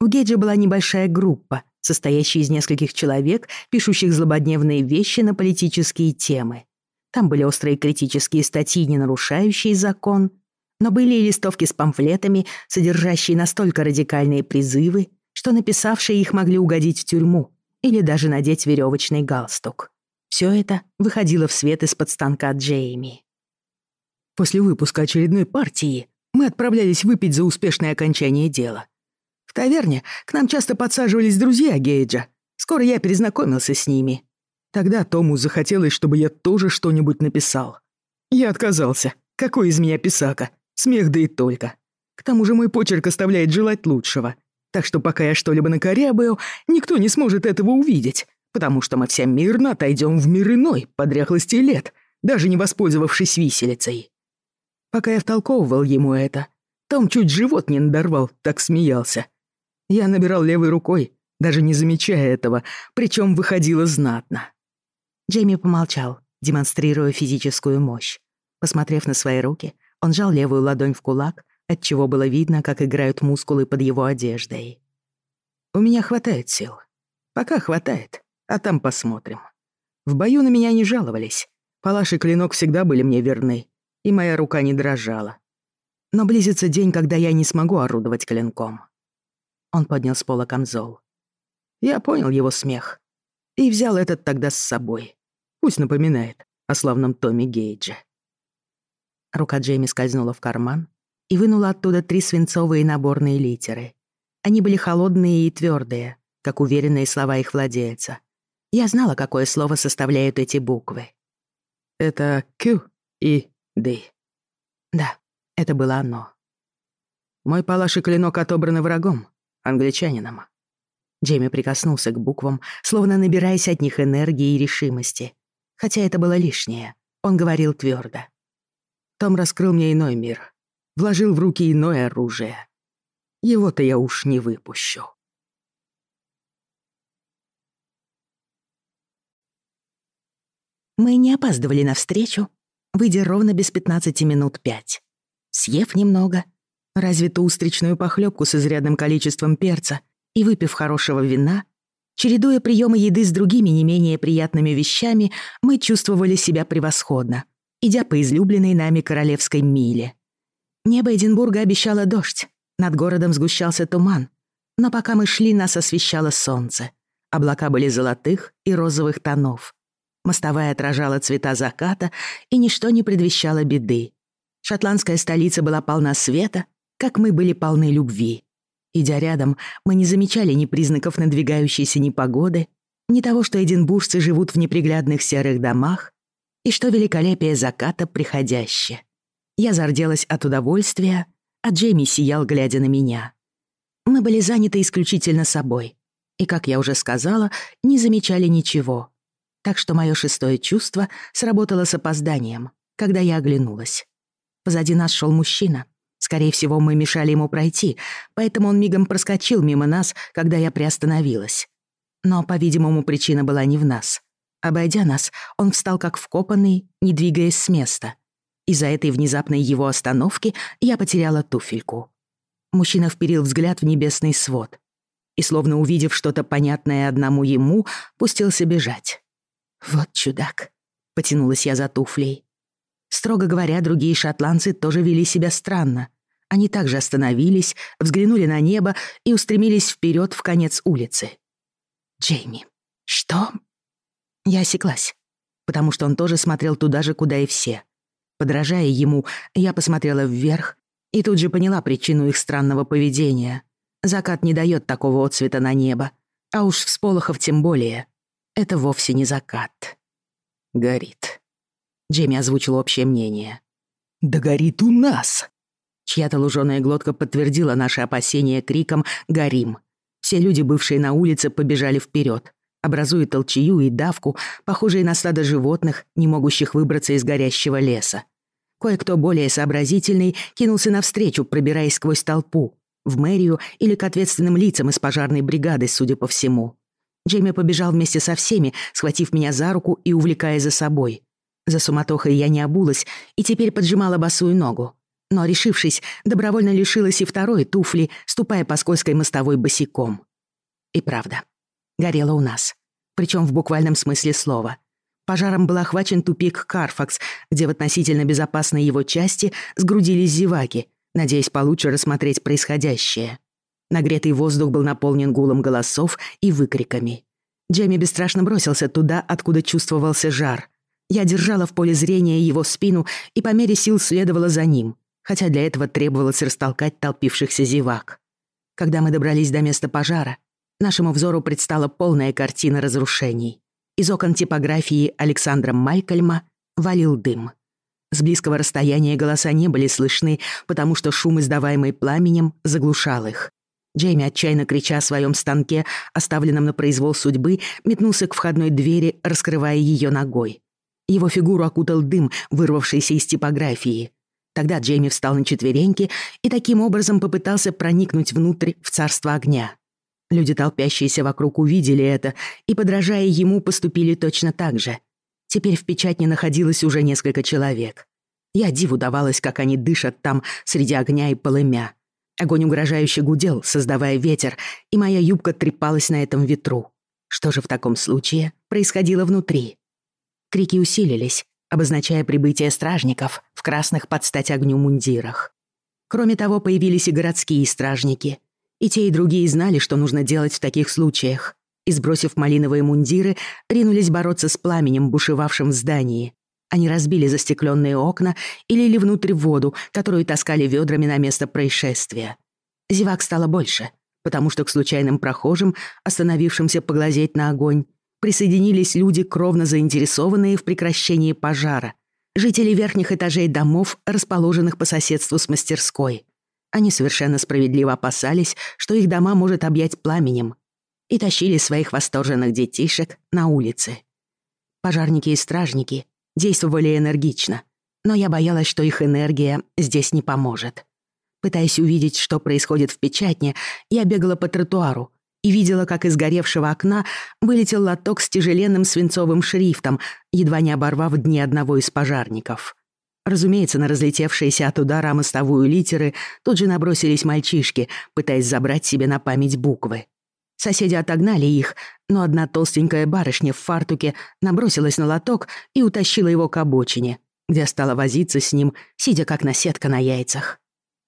У Геджа была небольшая группа, состоящая из нескольких человек, пишущих злободневные вещи на политические темы. Там были острые критические статьи, не нарушающие закон — но были и листовки с памфлетами, содержащие настолько радикальные призывы, что написавшие их могли угодить в тюрьму или даже надеть веревочный галстук. Все это выходило в свет из-под станка Джейми. После выпуска очередной партии мы отправлялись выпить за успешное окончание дела. В таверне к нам часто подсаживались друзья Гейджа. Скоро я перезнакомился с ними. Тогда Тому захотелось, чтобы я тоже что-нибудь написал. Я отказался. Какой из меня писака? Смех да и только. К тому же мой почерк оставляет желать лучшего. Так что пока я что-либо накорябаю, никто не сможет этого увидеть, потому что мы все мирно отойдем в мир иной, по дряхлости лет, даже не воспользовавшись виселицей. Пока я втолковывал ему это, Том чуть живот не надорвал, так смеялся. Я набирал левой рукой, даже не замечая этого, причем выходило знатно. Джейми помолчал, демонстрируя физическую мощь. Посмотрев на свои руки — он сжал левую ладонь в кулак, отчего было видно, как играют мускулы под его одеждой. «У меня хватает сил. Пока хватает, а там посмотрим. В бою на меня не жаловались. Палаш и клинок всегда были мне верны, и моя рука не дрожала. Но близится день, когда я не смогу орудовать клинком». Он поднял с пола камзол. Я понял его смех и взял этот тогда с собой. Пусть напоминает о славном Томе Гейджа. Рука Джейми скользнула в карман и вынула оттуда три свинцовые наборные литеры. Они были холодные и твердые, как уверенные слова их владельца. Я знала, какое слово составляют эти буквы. «Это Q и D». Да, это было оно. «Мой палаш и клинок отобраны врагом, англичанином». Джейми прикоснулся к буквам, словно набираясь от них энергии и решимости. Хотя это было лишнее, он говорил твердо. Том раскрыл мне иной мир, вложил в руки иное оружие. Его-то я уж не выпущу. Мы не опаздывали на встречу, выйдя ровно без 15 минут пять. Съев немного, разве-то устричную похлёбку с изрядным количеством перца и выпив хорошего вина, чередуя приемы еды с другими не менее приятными вещами, мы чувствовали себя превосходно — идя по излюбленной нами королевской миле. Небо Эдинбурга обещало дождь, над городом сгущался туман, но пока мы шли, нас освещало солнце. Облака были золотых и розовых тонов. Мостовая отражала цвета заката, и ничто не предвещало беды. Шотландская столица была полна света, как мы были полны любви. Идя рядом, мы не замечали ни признаков надвигающейся непогоды, ни того, что эдинбуржцы живут в неприглядных серых домах, и что великолепие заката приходящее. Я зарделась от удовольствия, а Джейми сиял, глядя на меня. Мы были заняты исключительно собой, и, как я уже сказала, не замечали ничего. Так что мое шестое чувство сработало с опозданием, когда я оглянулась. Позади нас шел мужчина. Скорее всего, мы мешали ему пройти, поэтому он мигом проскочил мимо нас, когда я приостановилась. Но, по-видимому, причина была не в нас. Обойдя нас, он встал как вкопанный, не двигаясь с места. Из-за этой внезапной его остановки я потеряла туфельку. Мужчина вперил взгляд в небесный свод и, словно увидев что-то понятное одному ему, пустился бежать. «Вот чудак», — потянулась я за туфлей. Строго говоря, другие шотландцы тоже вели себя странно. Они также остановились, взглянули на небо и устремились вперед в конец улицы. «Джейми, что я осеклась, потому что он тоже смотрел туда же, куда и все. Подражая ему, я посмотрела вверх и тут же поняла причину их странного поведения. Закат не дает такого отцвета на небо, а уж всполохов тем более. Это вовсе не закат. «Горит», — Джемми озвучил общее мнение.
«Да горит у нас!»
Чья-то луженая глотка подтвердила наши опасения криком «Горим!». Все люди, бывшие на улице, побежали вперед образует толчью и давку, похожие на стадо животных, не могущих выбраться из горящего леса. Кое-кто более сообразительный кинулся навстречу, пробираясь сквозь толпу, в мэрию или к ответственным лицам из пожарной бригады, судя по всему. Джейми побежал вместе со всеми, схватив меня за руку и увлекая за собой. За суматохой я не обулась и теперь поджимала босую ногу. Но, решившись, добровольно лишилась и второй туфли, ступая по скользкой мостовой босиком. И правда, горело у нас. Причем в буквальном смысле слова. Пожаром был охвачен тупик Карфакс, где в относительно безопасной его части сгрудились зеваки, надеясь получше рассмотреть происходящее. Нагретый воздух был наполнен гулом голосов и выкриками. Джейми бесстрашно бросился туда, откуда чувствовался жар. Я держала в поле зрения его спину и по мере сил следовала за ним, хотя для этого требовалось растолкать толпившихся зевак. Когда мы добрались до места пожара, нашему взору предстала полная картина разрушений. Из окон типографии Александра Майкельма валил дым. С близкого расстояния голоса не были слышны, потому что шум, издаваемый пламенем, заглушал их. Джейми, отчаянно крича о своем станке, оставленном на произвол судьбы, метнулся к входной двери, раскрывая ее ногой. Его фигуру окутал дым, вырвавшийся из типографии. Тогда Джейми встал на четвереньки и таким образом попытался проникнуть внутрь в царство огня. Люди, толпящиеся вокруг, увидели это и, подражая ему, поступили точно так же. Теперь в печатне находилось уже несколько человек. Я диву давалась, как они дышат там, среди огня и полымя. Огонь угрожающе гудел, создавая ветер, и моя юбка трепалась на этом ветру. Что же в таком случае происходило внутри? Крики усилились, обозначая прибытие стражников в красных под стать огню мундирах. Кроме того, появились и городские стражники — и те, и другие знали, что нужно делать в таких случаях. И, сбросив малиновые мундиры, ринулись бороться с пламенем, бушевавшим в здании. Они разбили застекленные окна и лили внутрь воду, которую таскали ведрами на место происшествия. Зевак стало больше, потому что к случайным прохожим, остановившимся поглазеть на огонь, присоединились люди, кровно заинтересованные в прекращении пожара, жители верхних этажей домов, расположенных по соседству с мастерской — они совершенно справедливо опасались, что их дома может объять пламенем, и тащили своих восторженных детишек на улицы. Пожарники и стражники действовали энергично, но я боялась, что их энергия здесь не поможет. Пытаясь увидеть, что происходит в печатне, я бегала по тротуару и видела, как из горевшего окна вылетел лоток с тяжеленным свинцовым шрифтом, едва не оборвав дни одного из пожарников. Разумеется, на разлетевшиеся от удара мостовую литеры тут же набросились мальчишки, пытаясь забрать себе на память буквы. Соседи отогнали их, но одна толстенькая барышня в фартуке набросилась на лоток и утащила его к обочине, где стала возиться с ним, сидя как наседка на яйцах.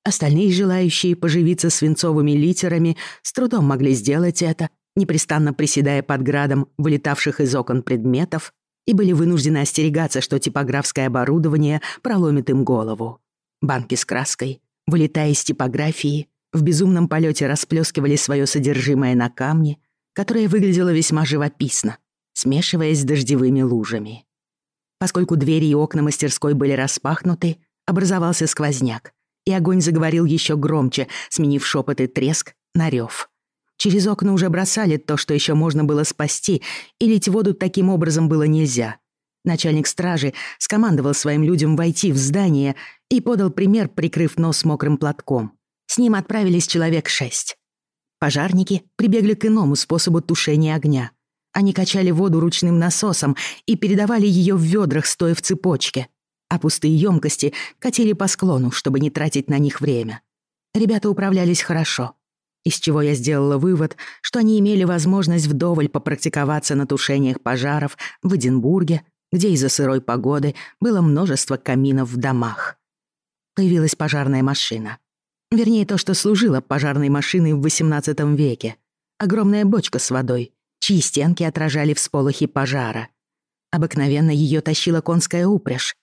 Остальные желающие поживиться свинцовыми литерами с трудом могли сделать это, непрестанно приседая под градом вылетавших из окон предметов и были вынуждены остерегаться, что типографское оборудование проломит им голову. Банки с краской, вылетая из типографии, в безумном полете расплескивали свое содержимое на камне, которое выглядело весьма живописно, смешиваясь с дождевыми лужами. Поскольку двери и окна мастерской были распахнуты, образовался сквозняк, и огонь заговорил еще громче, сменив шепот и треск на рев. Через окна уже бросали то, что еще можно было спасти, и лить воду таким образом было нельзя. Начальник стражи скомандовал своим людям войти в здание и подал пример, прикрыв нос мокрым платком. С ним отправились человек шесть. Пожарники прибегли к иному способу тушения огня. Они качали воду ручным насосом и передавали ее в ведрах, стоя в цепочке, а пустые емкости катили по склону, чтобы не тратить на них время. Ребята управлялись хорошо — из чего я сделала вывод, что они имели возможность вдоволь попрактиковаться на тушениях пожаров в Эдинбурге, где из-за сырой погоды было множество каминов в домах. Появилась пожарная машина. Вернее, то, что служило пожарной машиной в XVIII веке. Огромная бочка с водой, чьи стенки отражали всполохи пожара. Обыкновенно ее тащила конская упряжь,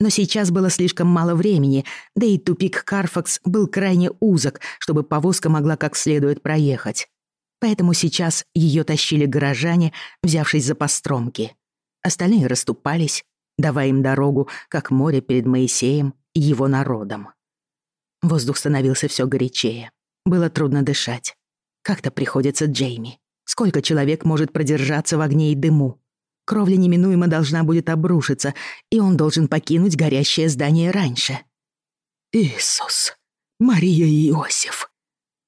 но сейчас было слишком мало времени, да и тупик Карфакс был крайне узок, чтобы повозка могла как следует проехать. Поэтому сейчас ее тащили горожане, взявшись за постромки. Остальные расступались, давая им дорогу, как море перед Моисеем и его народом. Воздух становился все горячее. Было трудно дышать. Как-то приходится Джейми. Сколько человек может продержаться в огне и дыму? Кровля неминуемо должна будет обрушиться, и он должен покинуть горящее здание раньше.
«Иисус! Мария и Иосиф!»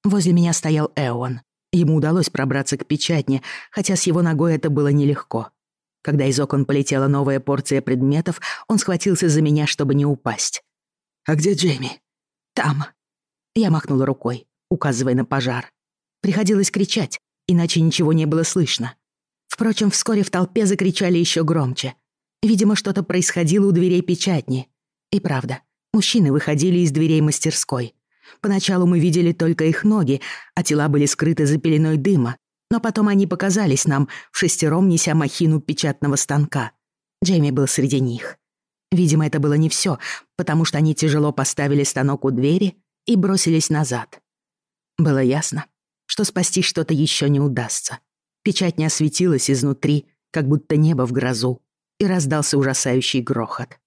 Возле меня стоял Эон. Ему удалось пробраться к печатне, хотя с его ногой это было нелегко. Когда из окон полетела новая порция предметов, он схватился за меня, чтобы не упасть.
«А где Джейми?»
«Там». Я махнула рукой, указывая на пожар. Приходилось кричать, иначе ничего не было слышно. Впрочем, вскоре в толпе закричали еще громче. Видимо, что-то происходило у дверей печатни. И правда, мужчины выходили из дверей мастерской. Поначалу мы видели только их ноги, а тела были скрыты за пеленой дыма, но потом они показались нам, в шестером неся махину печатного станка. Джейми был среди них. Видимо, это было не все, потому что они тяжело поставили станок у двери и бросились назад. Было ясно, что спасти что-то еще не удастся. Печать не осветилась изнутри, как будто небо в грозу, и раздался ужасающий грохот.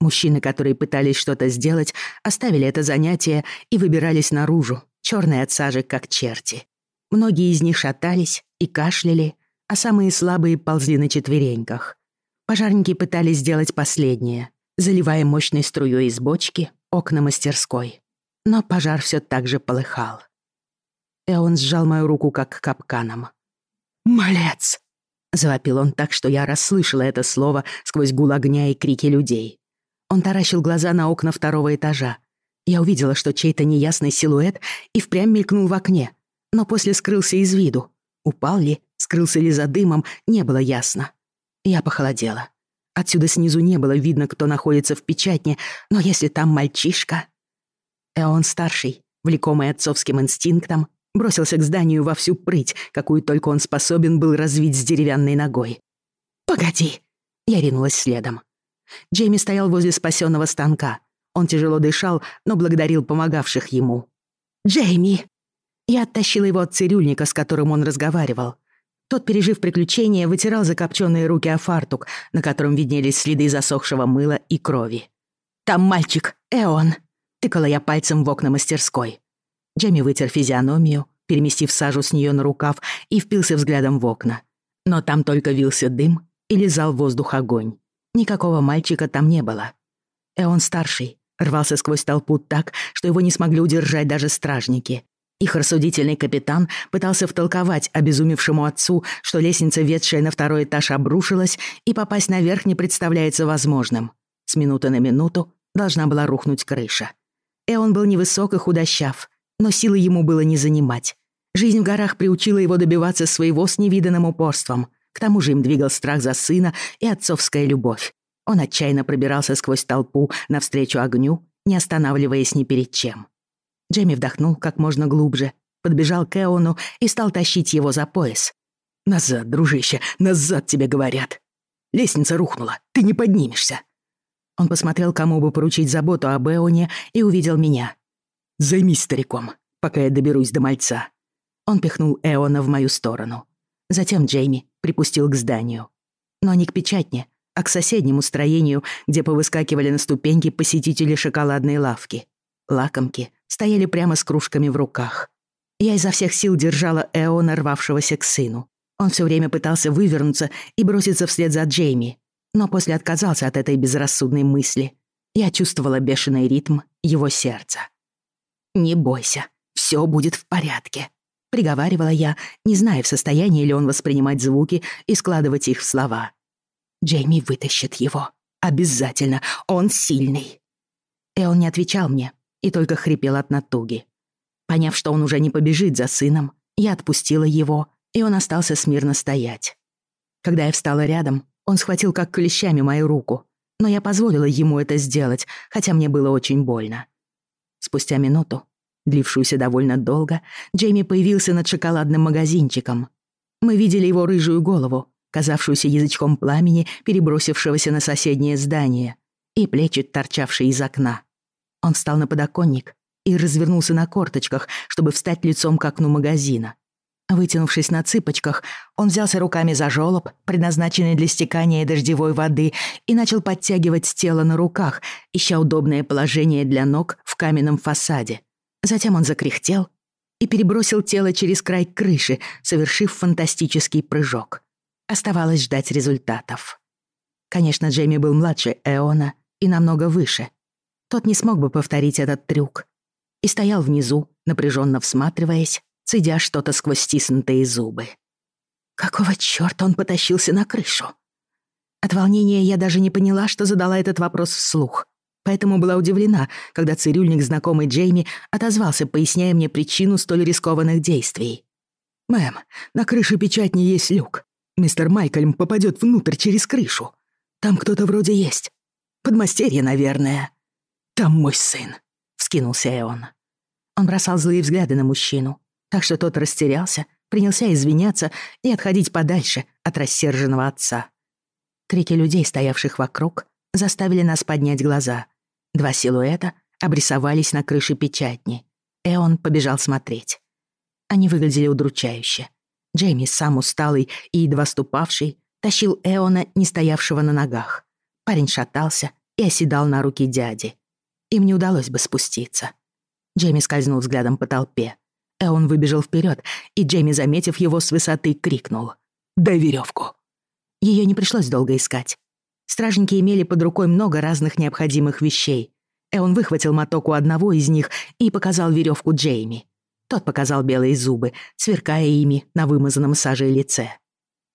Мужчины, которые пытались что-то сделать, оставили это занятие и выбирались наружу, черные от сажи, как черти. Многие из них шатались и кашляли, а самые слабые ползли на четвереньках. Пожарники пытались сделать последнее, заливая мощной струей из бочки окна мастерской. Но пожар все так же полыхал. Эон сжал мою руку, как капканом —
«Малец!»
— завопил он так, что я расслышала это слово сквозь гул огня и крики людей. Он таращил глаза на окна второго этажа. Я увидела, что чей-то неясный силуэт и впрямь мелькнул в окне, но после скрылся из виду. Упал ли, скрылся ли за дымом, не было ясно. Я похолодела. Отсюда снизу не было видно, кто находится в печатне, но если там мальчишка... Эон старший, влекомый отцовским инстинктом, бросился к зданию во всю прыть, какую только он способен был развить с деревянной ногой. «Погоди!» — я ринулась следом. Джейми стоял возле спасенного станка. Он тяжело дышал, но благодарил помогавших ему. «Джейми!» Я оттащила его от цирюльника, с которым он разговаривал. Тот, пережив приключение, вытирал закопченные руки о фартук, на котором виднелись следы засохшего мыла и крови. «Там мальчик, Эон!» — тыкала я пальцем в окна мастерской. Джемми вытер физиономию, переместив сажу с нее на рукав и впился взглядом в окна. Но там только вился дым и лизал воздух огонь. Никакого мальчика там не было. Эон старший рвался сквозь толпу так, что его не смогли удержать даже стражники. Их рассудительный капитан пытался втолковать обезумевшему отцу, что лестница, ведшая на второй этаж, обрушилась, и попасть наверх не представляется возможным. С минуты на минуту должна была рухнуть крыша. Эон был невысок и худощав, но силы ему было не занимать. Жизнь в горах приучила его добиваться своего с невиданным упорством. К тому же им двигал страх за сына и отцовская любовь. Он отчаянно пробирался сквозь толпу навстречу огню, не останавливаясь ни перед чем. Джейми вдохнул как можно глубже, подбежал к Эону и стал тащить его за пояс. «Назад, дружище, назад тебе говорят! Лестница рухнула, ты не поднимешься!» Он посмотрел, кому бы поручить заботу об Эоне, и увидел меня — Займись стариком, пока я доберусь до мальца». Он пихнул Эона в мою сторону. Затем Джейми припустил к зданию. Но не к печатне, а к соседнему строению, где повыскакивали на ступеньки посетители шоколадной лавки. Лакомки стояли прямо с кружками в руках. Я изо всех сил держала Эона, рвавшегося к сыну. Он все время пытался вывернуться и броситься вслед за Джейми, но после отказался от этой безрассудной мысли. Я чувствовала бешеный ритм его сердца. «Не бойся, все будет в порядке», — приговаривала я, не зная, в состоянии ли он воспринимать звуки и складывать их в слова. «Джейми вытащит его. Обязательно. Он сильный». И он не отвечал мне и только хрипел от натуги. Поняв, что он уже не побежит за сыном, я отпустила его, и он остался смирно стоять. Когда я встала рядом, он схватил как клещами мою руку, но я позволила ему это сделать, хотя мне было очень больно. Спустя минуту, длившуюся довольно долго, Джейми появился над шоколадным магазинчиком. Мы видели его рыжую голову, казавшуюся язычком пламени, перебросившегося на соседнее здание, и плечи, торчавшие из окна. Он встал на подоконник и развернулся на корточках, чтобы встать лицом к окну магазина. Вытянувшись на цыпочках, он взялся руками за жёлоб, предназначенный для стекания дождевой воды, и начал подтягивать тело на руках, ища удобное положение для ног в каменном фасаде. Затем он закряхтел и перебросил тело через край крыши, совершив фантастический прыжок. Оставалось ждать результатов. Конечно, Джейми был младше Эона и намного выше. Тот не смог бы повторить этот трюк. И стоял внизу, напряженно всматриваясь, цедя что-то сквозь стиснутые зубы. Какого чёрта он потащился на крышу? От волнения я даже не поняла, что задала этот вопрос вслух, поэтому была удивлена, когда цирюльник, знакомый Джейми, отозвался, поясняя мне причину столь рискованных действий. «Мэм, на крыше печатни есть люк. Мистер Майкельм попадёт внутрь через крышу. Там кто-то вроде есть. Подмастерье, наверное. Там мой сын», — вскинулся и он. Он бросал злые взгляды на мужчину, так что тот растерялся, принялся извиняться и отходить подальше от рассерженного отца. Крики людей, стоявших вокруг, заставили нас поднять глаза. Два силуэта обрисовались на крыше печатни. Эон побежал смотреть. Они выглядели удручающе. Джейми, сам усталый и едва ступавший, тащил Эона, не стоявшего на ногах. Парень шатался и оседал на руки дяди. Им не удалось бы спуститься. Джейми скользнул взглядом по толпе. А Эон выбежал вперед, и Джейми, заметив его с высоты, крикнул. «Дай веревку!» Ее не пришлось долго искать. Стражники имели под рукой много разных необходимых вещей. Эон выхватил моток у одного из них и показал веревку Джейми. Тот показал белые зубы, сверкая ими на вымазанном сажей лице.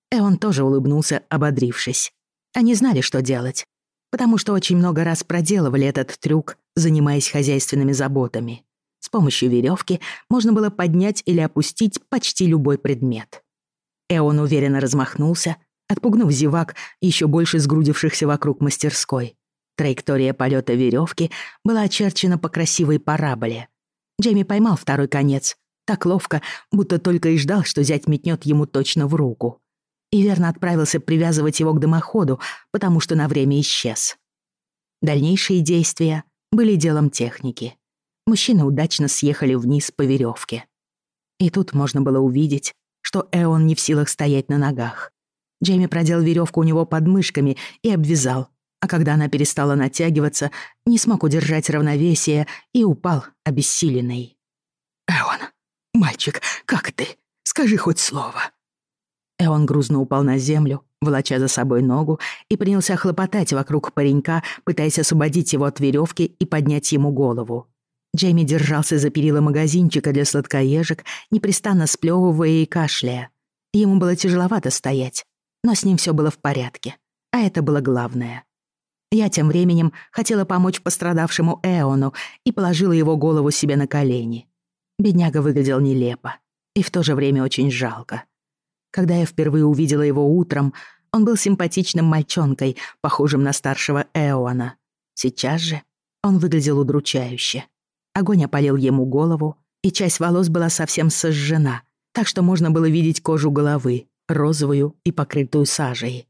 Эон тоже улыбнулся, ободрившись. Они знали, что делать, потому что очень много раз проделывали этот трюк, занимаясь хозяйственными заботами. С помощью веревки можно было поднять или опустить почти любой предмет. Эон уверенно размахнулся, отпугнув зевак, еще больше сгрудившихся вокруг мастерской. Траектория полета веревки была очерчена по красивой параболе. Джейми поймал второй конец, так ловко, будто только и ждал, что зять метнет ему точно в руку. И верно отправился привязывать его к дымоходу, потому что на время исчез. Дальнейшие действия были делом техники. Мужчины удачно съехали вниз по веревке. И тут можно было увидеть, что Эон не в силах стоять на ногах. Джейми продел веревку у него под мышками и обвязал, а когда она перестала натягиваться, не смог удержать равновесие и упал обессиленный. «Эон, мальчик, как ты? Скажи хоть слово!» Эон грузно упал на землю, волоча за собой ногу, и принялся хлопотать вокруг паренька, пытаясь освободить его от веревки и поднять ему голову. Джейми держался за перила магазинчика для сладкоежек, непрестанно сплёвывая и кашляя. Ему было тяжеловато стоять, но с ним всё было в порядке. А это было главное. Я тем временем хотела помочь пострадавшему Эону и положила его голову себе на колени. Бедняга выглядел нелепо и в то же время очень жалко. Когда я впервые увидела его утром, он был симпатичным мальчонкой, похожим на старшего Эона. Сейчас же он выглядел удручающе. Огонь опалил ему голову, и часть волос была совсем сожжена, так что можно было видеть кожу головы, розовую и покрытую сажей.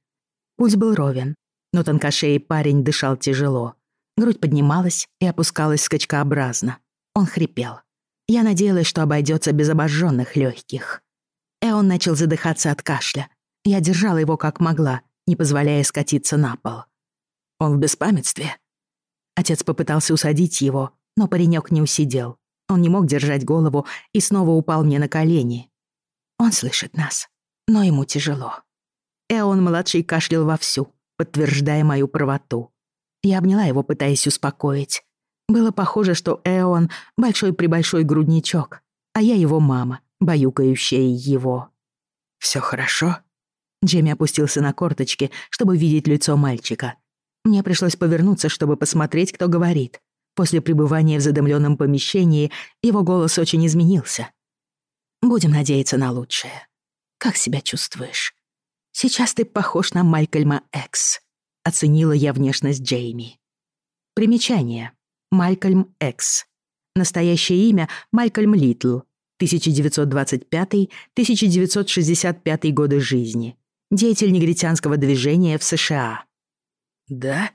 Пульс был ровен, но тонкошеий парень дышал тяжело. Грудь поднималась и опускалась скачкообразно. Он хрипел. Я надеялась, что обойдется без обожженных легких. Эон начал задыхаться от кашля. Я держала его как могла, не позволяя скатиться на пол. «Он в беспамятстве?» Отец попытался усадить его, но паренек не усидел. Он не мог держать голову и снова упал мне на колени. Он слышит нас, но ему тяжело. Эон-младший кашлял вовсю, подтверждая мою правоту. Я обняла его, пытаясь успокоить. Было похоже, что Эон — большой-пребольшой грудничок, а я его мама, баюкающая его. Все хорошо?» Джемми опустился на корточки, чтобы видеть лицо мальчика. Мне пришлось повернуться, чтобы посмотреть, кто говорит. После пребывания в задымленном помещении его голос очень изменился. «Будем надеяться на лучшее. Как себя чувствуешь? Сейчас ты похож на Малькольма Экс», — оценила я внешность Джейми. Примечание. Малькольм Экс. Настоящее имя Малькольм Литл. 1925-1965 годы жизни. Деятель негритянского движения в США. «Да?»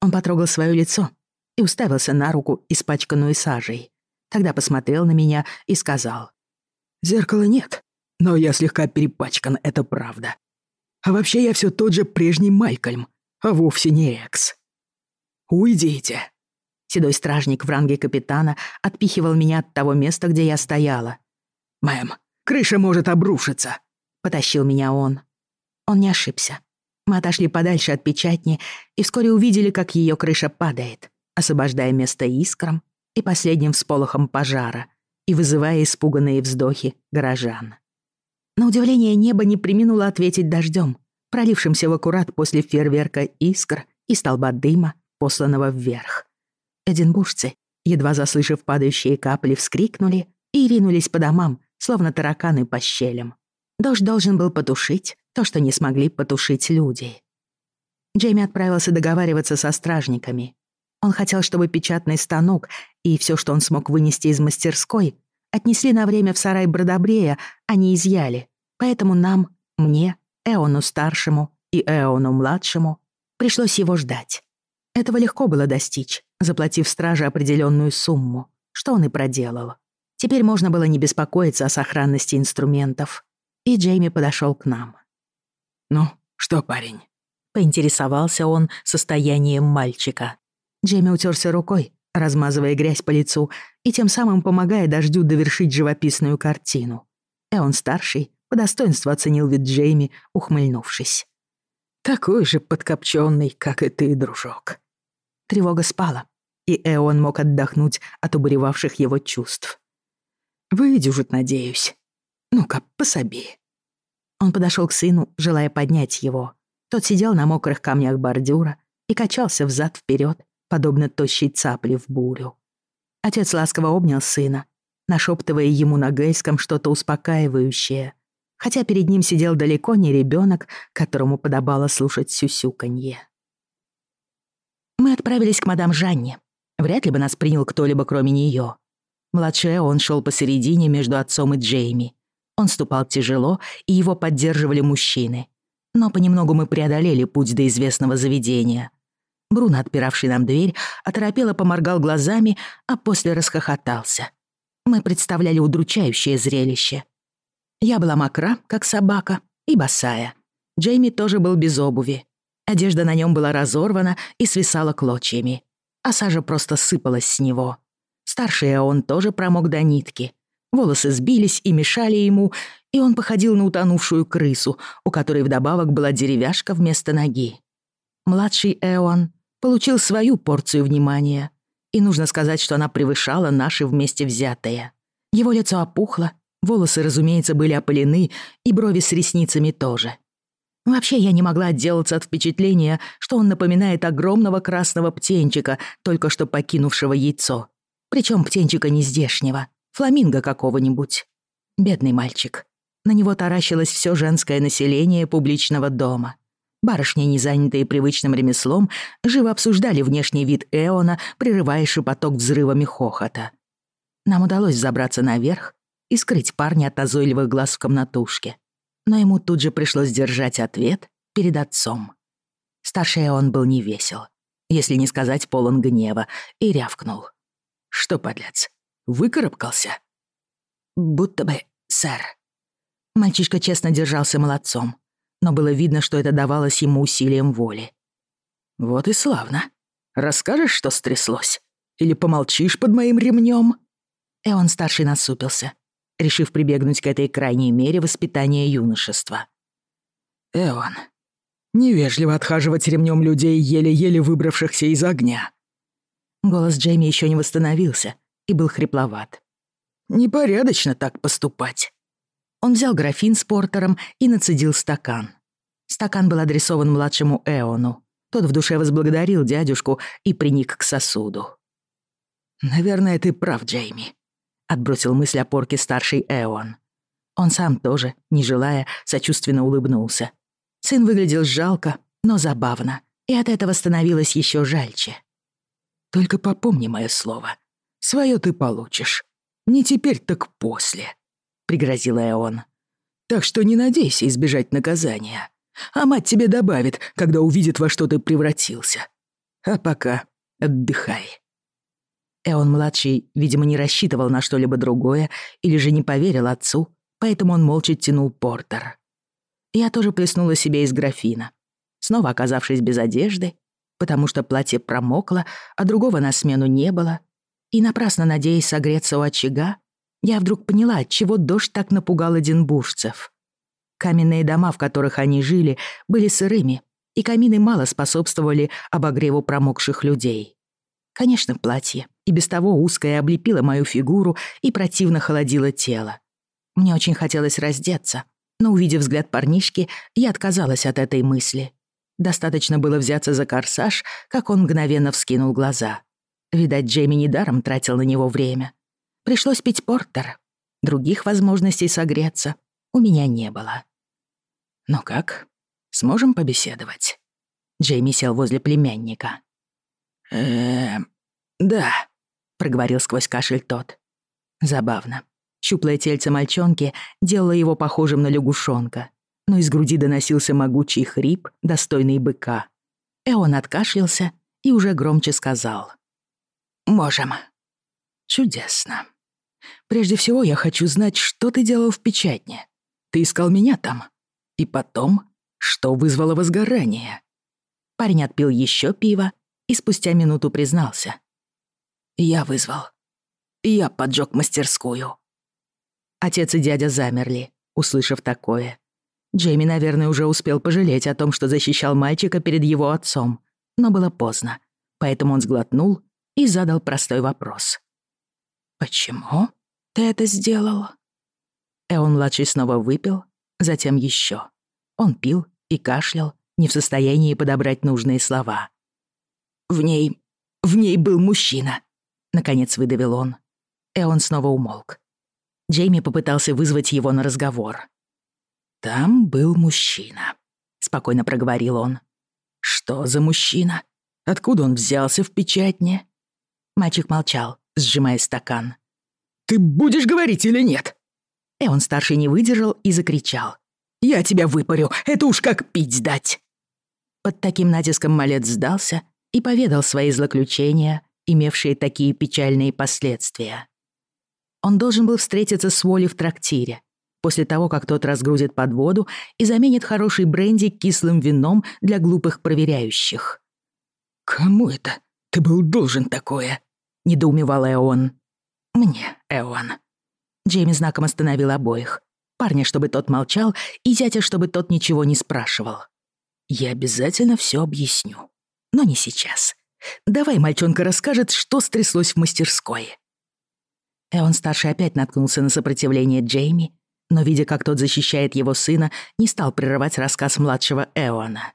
Он потрогал свое лицо, и уставился на руку, испачканную сажей. Тогда посмотрел на меня и сказал. «Зеркала нет, но я слегка перепачкан, это правда. А вообще я все тот же прежний Малькольм, а вовсе не Экс». «Уйдите!» Седой стражник в ранге капитана отпихивал меня от того места, где я стояла. «Мэм, крыша может обрушиться!» — потащил меня он. Он не ошибся. Мы отошли подальше от печатни и вскоре увидели, как ее крыша падает освобождая место искрам и последним всполохом пожара и вызывая испуганные вздохи горожан. На удивление небо не приминуло ответить дождем, пролившимся в аккурат после фейерверка искр и столба дыма, посланного вверх. Эдинбуржцы, едва заслышав падающие капли, вскрикнули и ринулись по домам, словно тараканы по щелям. Дождь должен был потушить то, что не смогли потушить люди. Джейми отправился договариваться со стражниками, он хотел, чтобы печатный станок и все, что он смог вынести из мастерской, отнесли на время в сарай Бродобрея, а не изъяли. Поэтому нам, мне, Эону-старшему и Эону-младшему пришлось его ждать. Этого легко было достичь, заплатив страже определенную сумму, что он и проделал. Теперь можно было не беспокоиться о сохранности инструментов. И Джейми подошел к нам. «Ну, что, парень?» — поинтересовался он состоянием мальчика. Джейми утерся рукой, размазывая грязь по лицу и тем самым помогая дождю довершить живописную картину. Эон-старший по достоинству оценил вид Джейми, ухмыльнувшись. «Такой же подкопченный, как и ты, дружок». Тревога спала, и Эон мог отдохнуть от обуревавших его чувств. «Выдюжит, надеюсь. Ну-ка, пособи». Он подошел к сыну, желая поднять его. Тот сидел на мокрых камнях бордюра и качался взад-вперед, подобно тощей цапле в бурю. Отец ласково обнял сына, нашептывая ему на гейском что-то успокаивающее, хотя перед ним сидел далеко не ребенок, которому подобало слушать сюсюканье. Мы отправились к мадам Жанне. Вряд ли бы нас принял кто-либо, кроме нее. Младшая он шел посередине между отцом и Джейми. Он ступал тяжело, и его поддерживали мужчины. Но понемногу мы преодолели путь до известного заведения, Бруно, отпиравший нам дверь, оторопело поморгал глазами, а после расхохотался. Мы представляли удручающее зрелище. Я была мокра, как собака, и босая. Джейми тоже был без обуви. Одежда на нем была разорвана и свисала клочьями. А сажа просто сыпалась с него. Старший он тоже промок до нитки. Волосы сбились и мешали ему, и он походил на утонувшую крысу, у которой вдобавок была деревяшка вместо ноги. Младший Эон получил свою порцию внимания. И нужно сказать, что она превышала наши вместе взятые. Его лицо опухло, волосы, разумеется, были опылены, и брови с ресницами тоже. Вообще я не могла отделаться от впечатления, что он напоминает огромного красного птенчика, только что покинувшего яйцо. Причем птенчика не здешнего, фламинго какого-нибудь. Бедный мальчик. На него таращилось все женское население публичного дома. Барышни, не занятые привычным ремеслом, живо обсуждали внешний вид Эона, прерывая шепоток взрывами хохота. Нам удалось забраться наверх и скрыть парня от назойливых глаз в комнатушке. Но ему тут же пришлось держать ответ перед отцом. Старший Эон был невесел, если не сказать полон гнева, и рявкнул. «Что, подлец, выкарабкался?» «Будто бы, сэр». Мальчишка честно держался молодцом, но было видно, что это давалось ему усилием воли. «Вот и славно. Расскажешь, что стряслось? Или помолчишь под моим ремнем? Эон-старший насупился, решив прибегнуть к этой крайней мере воспитания юношества. «Эон, невежливо отхаживать ремнем людей, еле-еле выбравшихся из огня». Голос Джейми еще не восстановился и был хрипловат. «Непорядочно так поступать. Он взял графин с портером и нацедил стакан. Стакан был адресован младшему Эону. Тот в душе возблагодарил дядюшку и приник к сосуду. «Наверное, ты прав, Джейми», — отбросил мысль о порке старший Эон. Он сам тоже, не желая, сочувственно улыбнулся. Сын выглядел жалко, но забавно, и от этого становилось еще жальче. «Только попомни моё слово. Своё ты получишь. Не теперь, так после», — пригрозила я он. «Так что не надейся избежать наказания. А мать тебе добавит, когда увидит, во что ты превратился. А пока отдыхай». Эон-младший, видимо, не рассчитывал на что-либо другое или же не поверил отцу, поэтому он молча тянул портер. Я тоже плеснула себе из графина, снова оказавшись без одежды, потому что платье промокло, а другого на смену не было, и напрасно надеясь согреться у очага, я вдруг поняла, чего дождь так напугал одинбуржцев. Каменные дома, в которых они жили, были сырыми, и камины мало способствовали обогреву промокших людей. Конечно, платье, и без того узкое, облепило мою фигуру и противно холодило тело. Мне очень хотелось раздеться, но, увидев взгляд парнишки, я отказалась от этой мысли. Достаточно было взяться за корсаж, как он мгновенно вскинул глаза. Видать, Джейми недаром тратил на него время. Пришлось пить портер. Других возможностей согреться у меня не было. «Ну как? Сможем побеседовать?» Джейми сел возле племянника. «Эм, да», — проговорил сквозь кашель тот. Забавно. Щуплое тельце мальчонки делало его похожим на лягушонка, но из груди доносился могучий хрип, достойный быка. Эон откашлялся и уже громче сказал. «Можем». «Чудесно. Прежде всего я хочу знать, что ты делал в печатне. Ты искал меня там. И потом, что вызвало возгорание?» Парень отпил еще пива и спустя минуту признался. «Я вызвал. Я поджег мастерскую». Отец и дядя замерли, услышав такое. Джейми, наверное, уже успел пожалеть о том, что защищал мальчика перед его отцом, но было поздно, поэтому он сглотнул и задал простой вопрос. «Почему ты это сделал? Эон-младший снова выпил, затем еще. Он пил и кашлял, не в состоянии подобрать нужные слова. «В ней... в ней был мужчина!» — наконец выдавил он. Эон снова умолк. Джейми попытался вызвать его на разговор. «Там был мужчина», — спокойно проговорил он. «Что за мужчина? Откуда он взялся в печатне?» Мальчик молчал, сжимая стакан. «Ты будешь говорить или нет?» Эон старший не выдержал и закричал. «Я тебя выпарю, это уж как пить дать!» Под таким натиском Малец сдался и поведал свои злоключения, имевшие такие печальные последствия. Он должен был встретиться с Волей в трактире, после того, как тот разгрузит подводу и заменит хороший бренди кислым вином для глупых проверяющих. «Кому это? Ты был должен такое?» — недоумевал Эон. «Мне, Эон». Джейми знаком остановил обоих. Парня, чтобы тот молчал, и зятя, чтобы тот ничего не спрашивал. «Я обязательно все объясню. Но не сейчас. Давай мальчонка расскажет, что стряслось в мастерской». Эон-старший опять наткнулся на сопротивление Джейми, но, видя, как тот защищает его сына, не стал прерывать рассказ младшего Эона.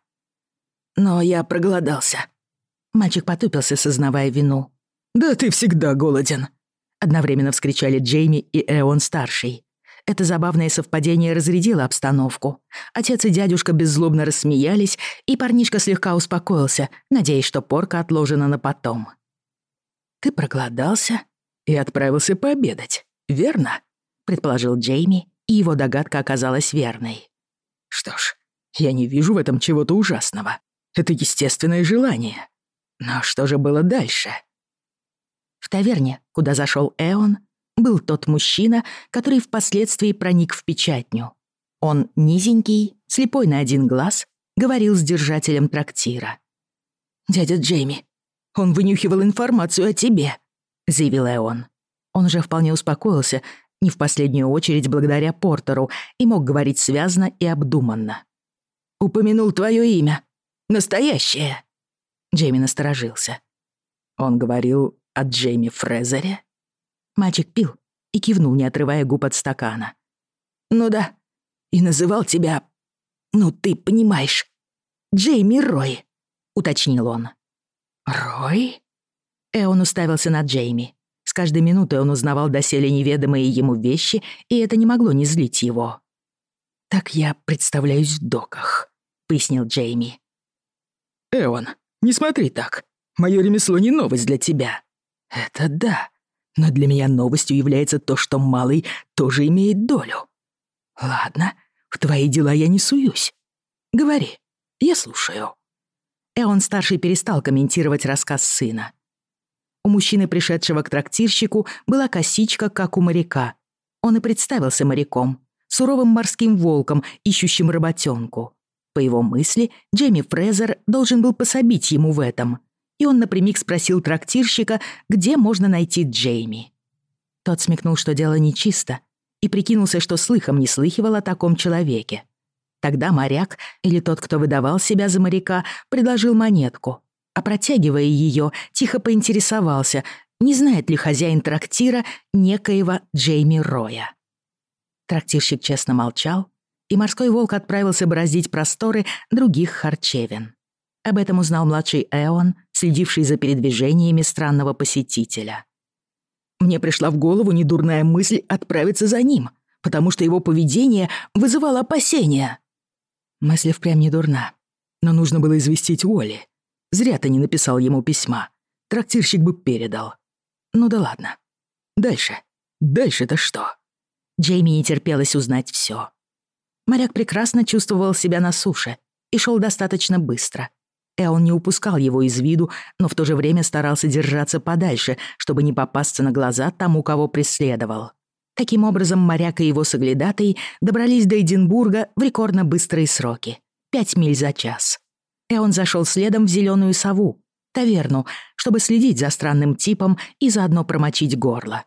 «Но я проголодался». Мальчик потупился, сознавая вину. «Да ты всегда голоден!» Одновременно вскричали Джейми и Эон-старший. Это забавное совпадение разрядило обстановку. Отец и дядюшка беззлобно рассмеялись, и парнишка слегка успокоился, надеясь, что порка отложена на потом.
«Ты проголодался и отправился пообедать, верно?» предположил Джейми, и его догадка оказалась верной. «Что ж, я не вижу в этом чего-то ужасного. Это естественное желание. Но что же было дальше?»
В таверне, куда зашел Эон, был тот мужчина, который впоследствии проник в печатню. Он низенький, слепой на один глаз, говорил с держателем трактира.
«Дядя Джейми, он вынюхивал информацию о тебе», — заявил Эон. Он уже вполне успокоился, не в последнюю очередь благодаря Портеру, и мог говорить связно и обдуманно. «Упомянул твое имя. Настоящее!» Джейми насторожился. Он говорил о Джейми Фрезере?»
Мальчик пил и кивнул, не отрывая губ от стакана.
«Ну да, и называл тебя... Ну, ты понимаешь, Джейми Рой», — уточнил он.
«Рой?» Эон уставился на Джейми. С каждой минутой он узнавал доселе неведомые ему вещи, и это не могло не злить его.
«Так я представляюсь в доках», — пояснил Джейми.
«Эон, не смотри так. Моё ремесло не новость для тебя»,
это да. Но для меня новостью является то, что малый тоже имеет долю. Ладно, в твои дела я не суюсь. Говори, я слушаю.
Эон-старший перестал комментировать рассказ сына. У мужчины, пришедшего к трактирщику, была косичка, как у моряка. Он и представился моряком, суровым морским волком, ищущим работенку. По его мысли, Джейми Фрезер должен был пособить ему в этом и он напрямик спросил трактирщика, где можно найти Джейми. Тот смекнул, что дело нечисто, и прикинулся, что слыхом не слыхивал о таком человеке. Тогда моряк, или тот, кто выдавал себя за моряка, предложил монетку, а протягивая ее, тихо поинтересовался, не знает ли хозяин трактира некоего Джейми Роя. Трактирщик честно молчал, и морской волк отправился бороздить просторы других харчевин. Об этом узнал младший Эон, следивший за передвижениями странного посетителя.
«Мне пришла в голову недурная мысль отправиться за ним, потому что его поведение вызывало опасения».
Мысль впрямь не дурна,
но нужно было известить Уолли. Зря ты не написал ему письма. Трактирщик бы передал. Ну да ладно. Дальше. Дальше-то что?
Джейми не терпелось узнать все. Моряк прекрасно чувствовал себя на суше и шел достаточно быстро, Эл не упускал его из виду, но в то же время старался держаться подальше, чтобы не попасться на глаза тому, кого преследовал. Таким образом, моряк и его соглядатый добрались до Эдинбурга в рекордно быстрые сроки — пять миль за час. Эон зашел следом в «Зеленую сову», таверну, чтобы следить за странным типом и заодно промочить горло.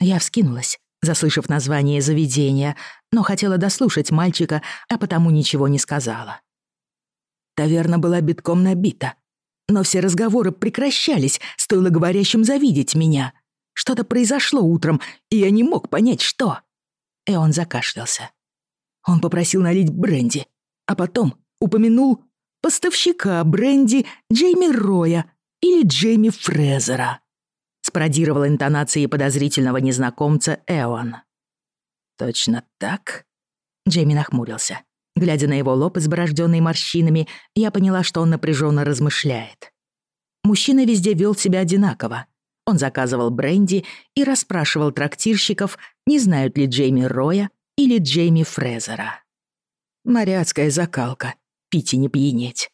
Я вскинулась, заслышав название заведения, но хотела дослушать мальчика, а потому ничего не сказала.
Таверна была битком набита. Но все разговоры прекращались, стоило говорящим завидеть меня. Что-то произошло утром, и я не мог понять, что. И он закашлялся. Он попросил налить бренди, а потом упомянул поставщика бренди Джейми Роя или Джейми Фрезера. Спародировал интонации подозрительного незнакомца Эон.
«Точно так?» Джейми нахмурился. Глядя на его лоб, изборождённый морщинами, я поняла, что он напряженно размышляет. Мужчина везде вел себя одинаково. Он заказывал бренди и расспрашивал трактирщиков, не знают ли Джейми Роя или Джейми Фрезера.
«Моряцкая закалка. Пить и не пьянеть.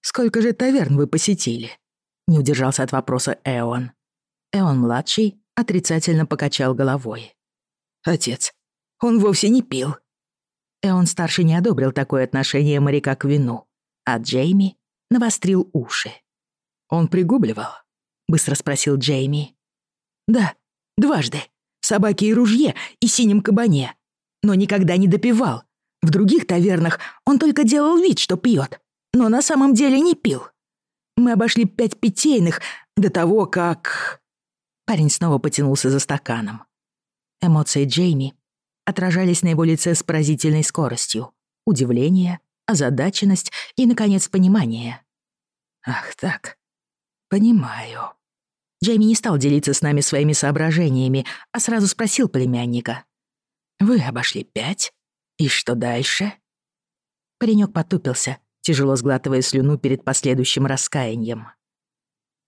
Сколько же таверн вы посетили?» Не удержался от вопроса Эон.
Эон-младший отрицательно покачал головой.
«Отец, он вовсе не пил»,
Эон старший не одобрил такое отношение моряка к вину, а Джейми навострил уши.
«Он пригубливал?» — быстро спросил Джейми. «Да, дважды. Собаке и ружье, и синем кабане. Но никогда не допивал. В других тавернах он только делал вид, что пьет, но на самом деле не пил. Мы обошли пять питейных до того, как...»
Парень снова потянулся за стаканом. Эмоции Джейми отражались на его лице с поразительной скоростью. Удивление, озадаченность и, наконец, понимание.
«Ах так, понимаю».
Джейми не стал делиться с нами своими соображениями, а сразу спросил племянника. «Вы обошли пять? И что дальше?» Паренёк потупился, тяжело сглатывая слюну перед последующим раскаянием.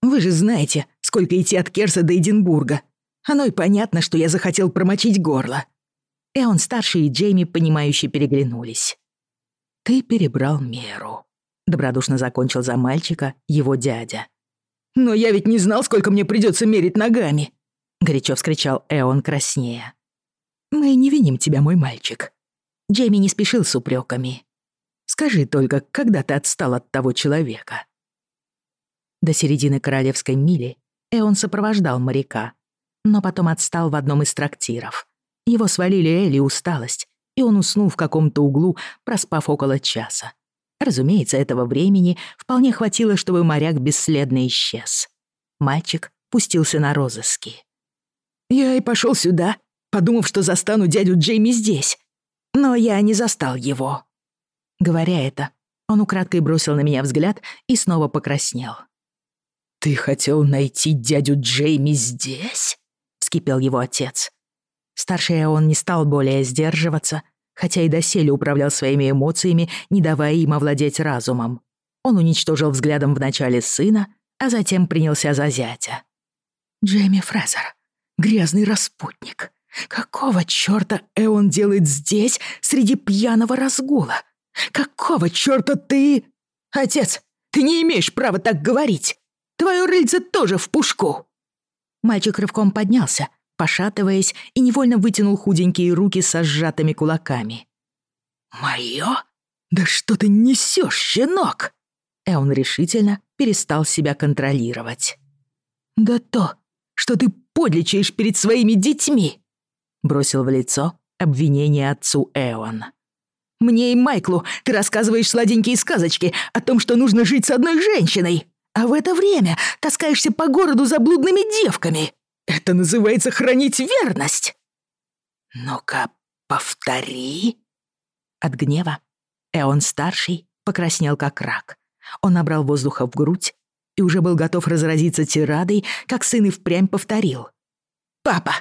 «Вы же знаете, сколько идти от Керса до Эдинбурга. Оно и понятно, что я захотел промочить горло. Эон старший и Джейми, понимающе переглянулись. «Ты перебрал меру», — добродушно закончил за мальчика его дядя. «Но я ведь не знал, сколько мне придется мерить ногами!» — горячо вскричал Эон краснее. «Мы не виним тебя, мой мальчик». Джейми не спешил с упреками. «Скажи только, когда ты отстал от того человека?» До середины королевской мили Эон сопровождал моряка, но потом отстал в одном из трактиров. Его свалили Элли усталость, и он уснул в каком-то углу, проспав около часа. Разумеется, этого времени вполне хватило, чтобы моряк бесследно исчез. Мальчик пустился на розыски. «Я и пошел сюда, подумав, что застану дядю Джейми здесь. Но я не застал его». Говоря это, он украдкой бросил на меня взгляд и снова покраснел. «Ты хотел найти дядю Джейми здесь?» — вскипел его отец. Старший он не стал более сдерживаться, хотя и доселе управлял своими эмоциями, не давая им овладеть разумом. Он уничтожил взглядом вначале сына, а затем принялся за зятя. «Джейми Фрезер, грязный распутник. Какого чёрта Эон делает здесь, среди пьяного разгула? Какого чёрта ты...» «Отец, ты не имеешь права так говорить! Твоё рыльце тоже в пушку!» Мальчик рывком поднялся, пошатываясь, и невольно вытянул худенькие руки со сжатыми кулаками. «Моё? Да что ты несёшь, щенок?» Эон решительно перестал себя контролировать. «Да то, что ты подлечаешь перед своими детьми!» Бросил в лицо обвинение отцу Эон. «Мне и Майклу ты рассказываешь сладенькие сказочки о том, что нужно жить с одной женщиной, а в это время таскаешься по городу за блудными девками!» Это называется хранить верность!» «Ну-ка, повтори!» От гнева Эон-старший покраснел как рак. Он набрал воздуха в грудь и уже был готов разразиться тирадой, как сын и впрямь повторил. «Папа,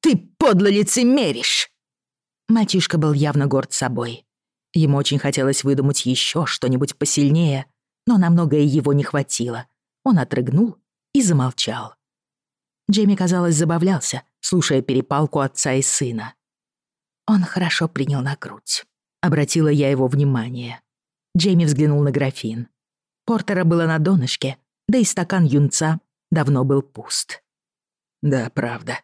ты подло лицемеришь!» Мальчишка был явно горд собой. Ему очень хотелось выдумать еще что-нибудь посильнее, но на многое его не хватило. Он отрыгнул и замолчал. Джейми, казалось, забавлялся, слушая перепалку отца и сына. Он хорошо принял на грудь. Обратила я его внимание. Джейми взглянул на графин. Портера было на донышке, да и стакан юнца давно был пуст. Да, правда.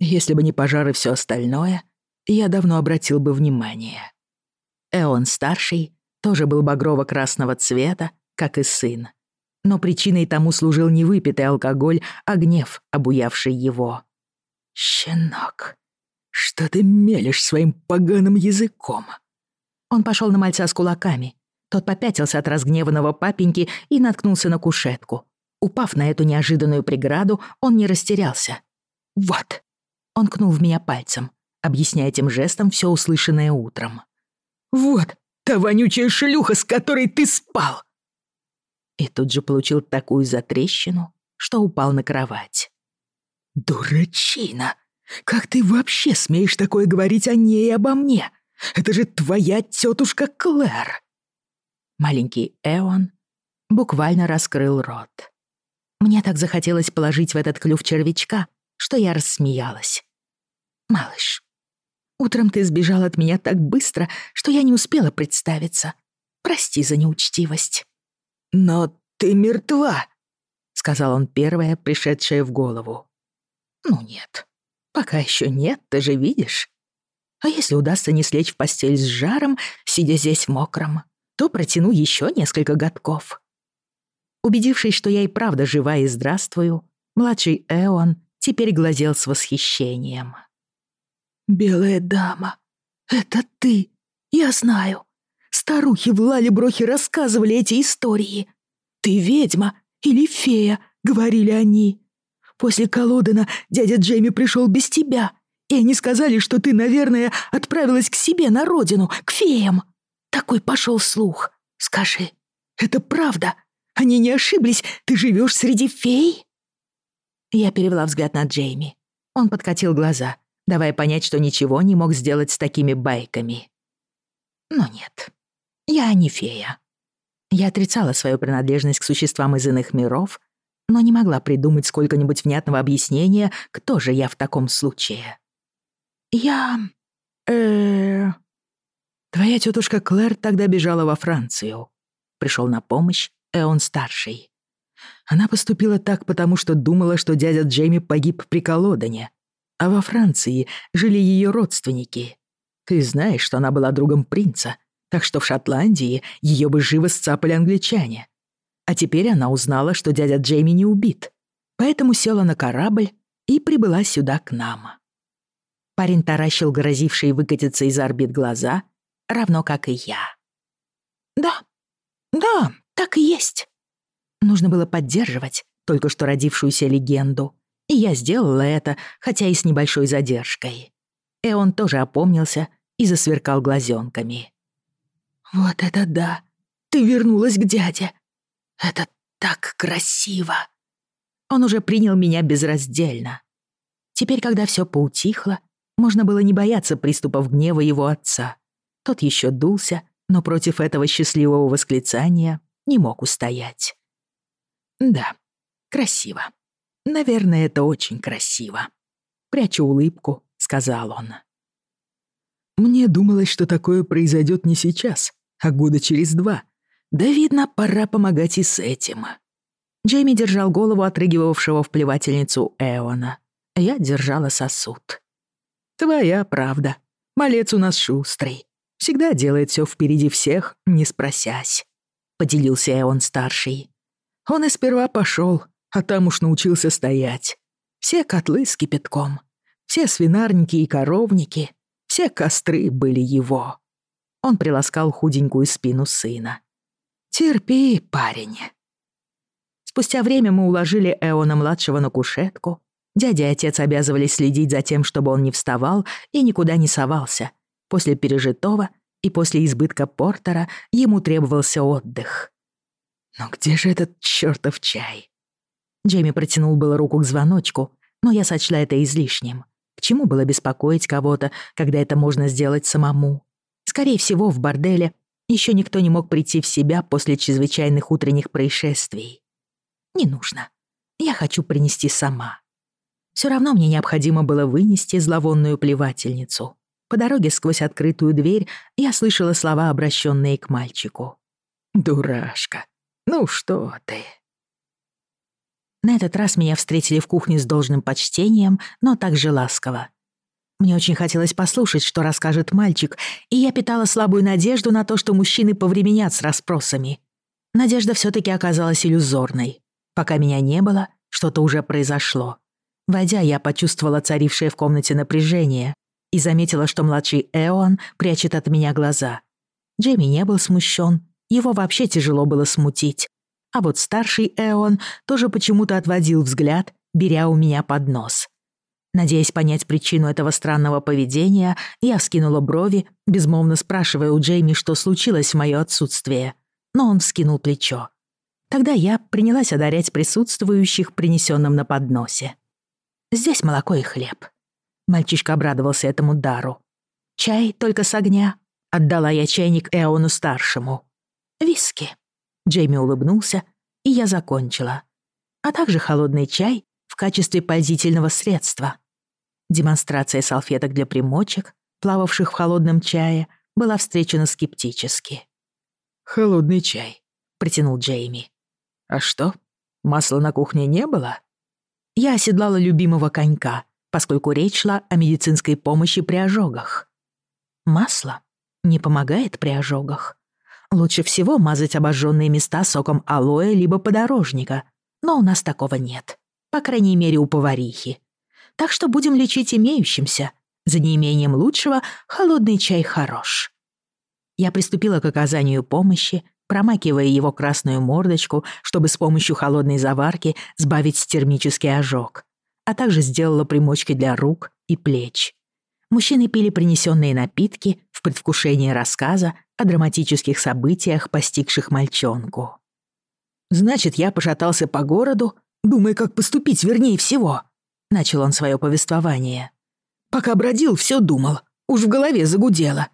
Если бы не пожар и все остальное, я давно обратил бы внимание. Эон-старший тоже был багрово-красного цвета, как и сын но причиной тому служил не выпитый алкоголь, а гнев, обуявший его. «Щенок, что ты мелешь своим поганым языком?» Он пошел на мальца с кулаками. Тот попятился от разгневанного папеньки и наткнулся на кушетку. Упав на эту неожиданную преграду, он не растерялся. «Вот!» Он кнул в меня пальцем, объясняя этим жестом все услышанное утром. «Вот та вонючая шлюха, с которой ты спал!» и тут же получил такую затрещину, что упал на кровать. «Дурачина! Как ты вообще смеешь такое говорить о ней и обо мне? Это же твоя тетушка Клэр!» Маленький Эон буквально раскрыл рот. Мне так захотелось положить в этот клюв червячка, что я рассмеялась. «Малыш, утром ты сбежал от меня так быстро, что я не успела представиться. Прости за неучтивость». «Но ты мертва», — сказал он первое, пришедшее в голову. «Ну нет, пока еще нет, ты же видишь. А если удастся не слечь в постель с жаром, сидя здесь мокром, то протяну еще несколько годков». Убедившись, что я и правда жива и здравствую, младший Эон теперь глазел с восхищением. «Белая дама, это ты, я знаю. Старухи в Лалеброхе рассказывали эти истории. «Ты ведьма или фея?» — говорили они. «После Колодена дядя Джейми пришел без тебя, и они сказали, что ты, наверное, отправилась к себе на родину, к феям». Такой пошел слух. «Скажи, это правда? Они не ошиблись? Ты живешь среди фей?» Я перевела взгляд на Джейми. Он подкатил глаза, давая понять, что ничего не мог сделать с такими байками. Но нет. Я не фея. Я отрицала свою принадлежность к существам из иных миров, но не могла придумать сколько-нибудь внятного объяснения, кто же я в таком случае. Я... э Твоя тётушка Клэр тогда бежала во Францию. Пришёл на помощь Эон-старший. Она поступила так, потому что думала, что дядя Джейми погиб при колодане, а во Франции жили её родственники. Ты знаешь, что она была другом принца так что в Шотландии ее бы живо сцапали англичане. А теперь она узнала, что дядя Джейми не убит, поэтому села на корабль и прибыла сюда к нам. Парень таращил грозившие выкатиться из орбит глаза, равно как и я. «Да, да, так и есть». Нужно было поддерживать только что родившуюся легенду, и я сделала это, хотя и с небольшой задержкой. Эон тоже опомнился и засверкал глазенками. «Вот это да! Ты вернулась к дяде! Это так красиво!» Он уже принял меня безраздельно. Теперь, когда все поутихло, можно было не бояться приступов гнева его отца. Тот еще дулся, но против этого счастливого восклицания не мог устоять. Да, красиво. Наверное, это очень красиво. Прячу улыбку, сказал он.
Мне думалось, что такое произойдет не сейчас, а года через два. Да, видно, пора помогать и с этим.
Джейми держал голову отрыгивавшего в плевательницу Эона. Я держала сосуд.
«Твоя правда. Малец у нас шустрый. Всегда делает все впереди всех, не спросясь», — поделился Эон-старший. «Он и сперва пошел, а там уж научился стоять. Все котлы с кипятком, все свинарники и коровники, все костры были его». Он приласкал худенькую спину сына. «Терпи, парень».
Спустя время мы уложили Эона-младшего на кушетку. Дядя и отец обязывались следить за тем, чтобы он не вставал и никуда не совался. После пережитого и после избытка Портера ему требовался отдых.
«Но где же этот чёртов чай?»
Джейми протянул было руку к звоночку, но я сочла это излишним. К чему было беспокоить кого-то, когда это можно сделать самому? Скорее всего, в борделе еще никто не мог прийти в себя после чрезвычайных утренних происшествий. Не нужно. Я хочу принести сама. Все равно мне необходимо было вынести зловонную плевательницу. По дороге сквозь открытую дверь я слышала слова, обращенные к мальчику.
«Дурашка, ну что ты?»
На этот раз меня встретили в кухне с должным почтением, но также ласково. Мне очень хотелось послушать, что расскажет мальчик, и я питала слабую надежду на то, что мужчины повременят с расспросами. Надежда все-таки оказалась иллюзорной. Пока меня не было, что-то уже произошло. Войдя, я почувствовала царившее в комнате напряжение и заметила, что младший Эон прячет от меня глаза. Джейми не был смущен, его вообще тяжело было смутить. А вот старший Эон тоже почему-то отводил взгляд, беря у меня под нос. Надеясь понять причину этого странного поведения, я вскинула брови, безмолвно спрашивая у Джейми, что случилось в моё отсутствие. Но он вскинул плечо. Тогда я принялась одарять присутствующих принесённым на подносе. «Здесь молоко и хлеб». Мальчишка обрадовался этому дару. «Чай только с огня», — отдала я чайник Эону-старшему. «Виски». Джейми улыбнулся, и я закончила. А также холодный чай в качестве пользительного средства — Демонстрация салфеток для примочек, плававших в холодном чае, была встречена скептически.
«Холодный чай», —
протянул Джейми.
«А что, масла на кухне не было?»
Я оседлала любимого конька, поскольку речь шла о медицинской помощи при ожогах. Масло не помогает при ожогах. Лучше всего мазать обожженные места соком алоэ либо подорожника, но у нас такого нет. По крайней мере, у поварихи так что будем лечить имеющимся. За неимением лучшего холодный чай хорош». Я приступила к оказанию помощи, промакивая его красную мордочку, чтобы с помощью холодной заварки сбавить термический ожог, а также сделала примочки для рук и плеч. Мужчины пили принесенные напитки в предвкушении рассказа о драматических событиях, постигших мальчонку. «Значит, я пошатался по городу, думая, как поступить вернее всего», начал он свое повествование. Пока бродил, все думал. Уж в голове загудело.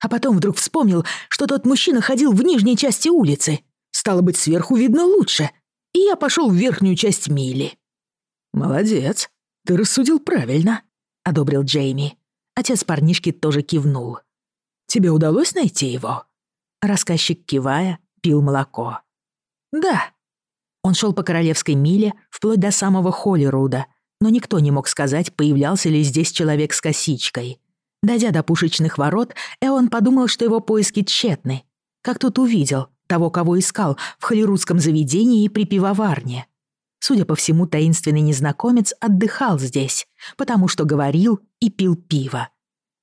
А потом вдруг вспомнил, что тот мужчина ходил в нижней части улицы. Стало быть, сверху видно лучше. И я пошел в верхнюю часть мили.
«Молодец. Ты рассудил правильно», — одобрил Джейми. Отец парнишки тоже кивнул. «Тебе удалось найти его?» Рассказчик, кивая, пил молоко.
«Да».
Он шел по королевской миле вплоть до самого Холлируда, но никто не мог сказать, появлялся ли здесь человек с косичкой. Дойдя до пушечных ворот, Эон подумал, что его поиски тщетны. Как тут увидел того, кого искал, в холерудском заведении и при пивоварне. Судя по всему, таинственный незнакомец отдыхал здесь, потому что говорил и пил пиво.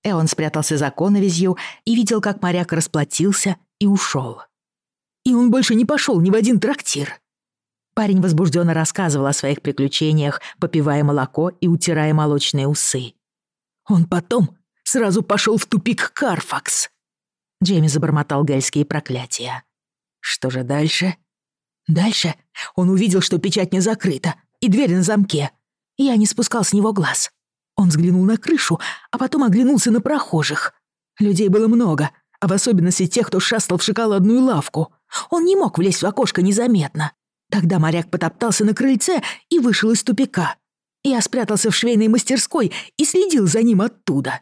Эон спрятался за коновизью и видел, как моряк расплатился и ушел. «И он больше не пошел ни в один трактир», Парень возбужденно рассказывал о своих приключениях, попивая молоко и утирая молочные усы. «Он потом сразу пошел в тупик Карфакс!» Джейми забормотал гельские проклятия. «Что же дальше?» «Дальше он увидел, что печать не закрыта и дверь на замке. Я не спускал с него глаз. Он взглянул на крышу, а потом оглянулся на прохожих. Людей было много, а в особенности тех, кто шастал в шоколадную лавку. Он не мог влезть в окошко незаметно. Тогда моряк потоптался на крыльце и вышел из тупика. Я спрятался в швейной мастерской и следил за ним оттуда.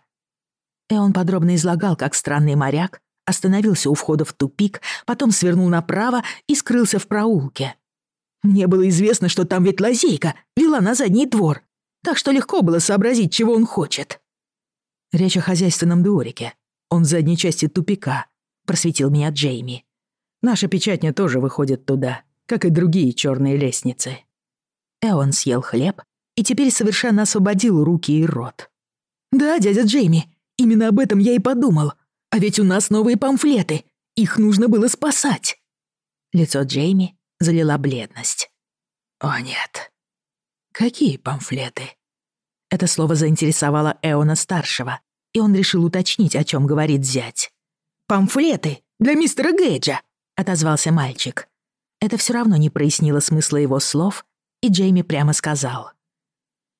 И он подробно излагал, как странный моряк остановился у входа в тупик, потом свернул направо и скрылся в проулке. Мне было известно, что там ведь лазейка вела на задний двор, так что легко было сообразить, чего он хочет. Речь о хозяйственном дворике. Он в задней части тупика, просветил меня Джейми. Наша печатня тоже выходит туда как и другие черные лестницы. Эон съел хлеб и теперь совершенно освободил руки и рот. «Да, дядя Джейми, именно об этом я и подумал. А ведь у нас новые памфлеты, их нужно было спасать». Лицо Джейми залила бледность. «О нет». «Какие памфлеты?» Это слово заинтересовало Эона-старшего, и он решил уточнить, о чем говорит зять. «Памфлеты для мистера Гейджа!» — отозвался мальчик. Это все равно не прояснило смысла его слов, и Джейми прямо сказал.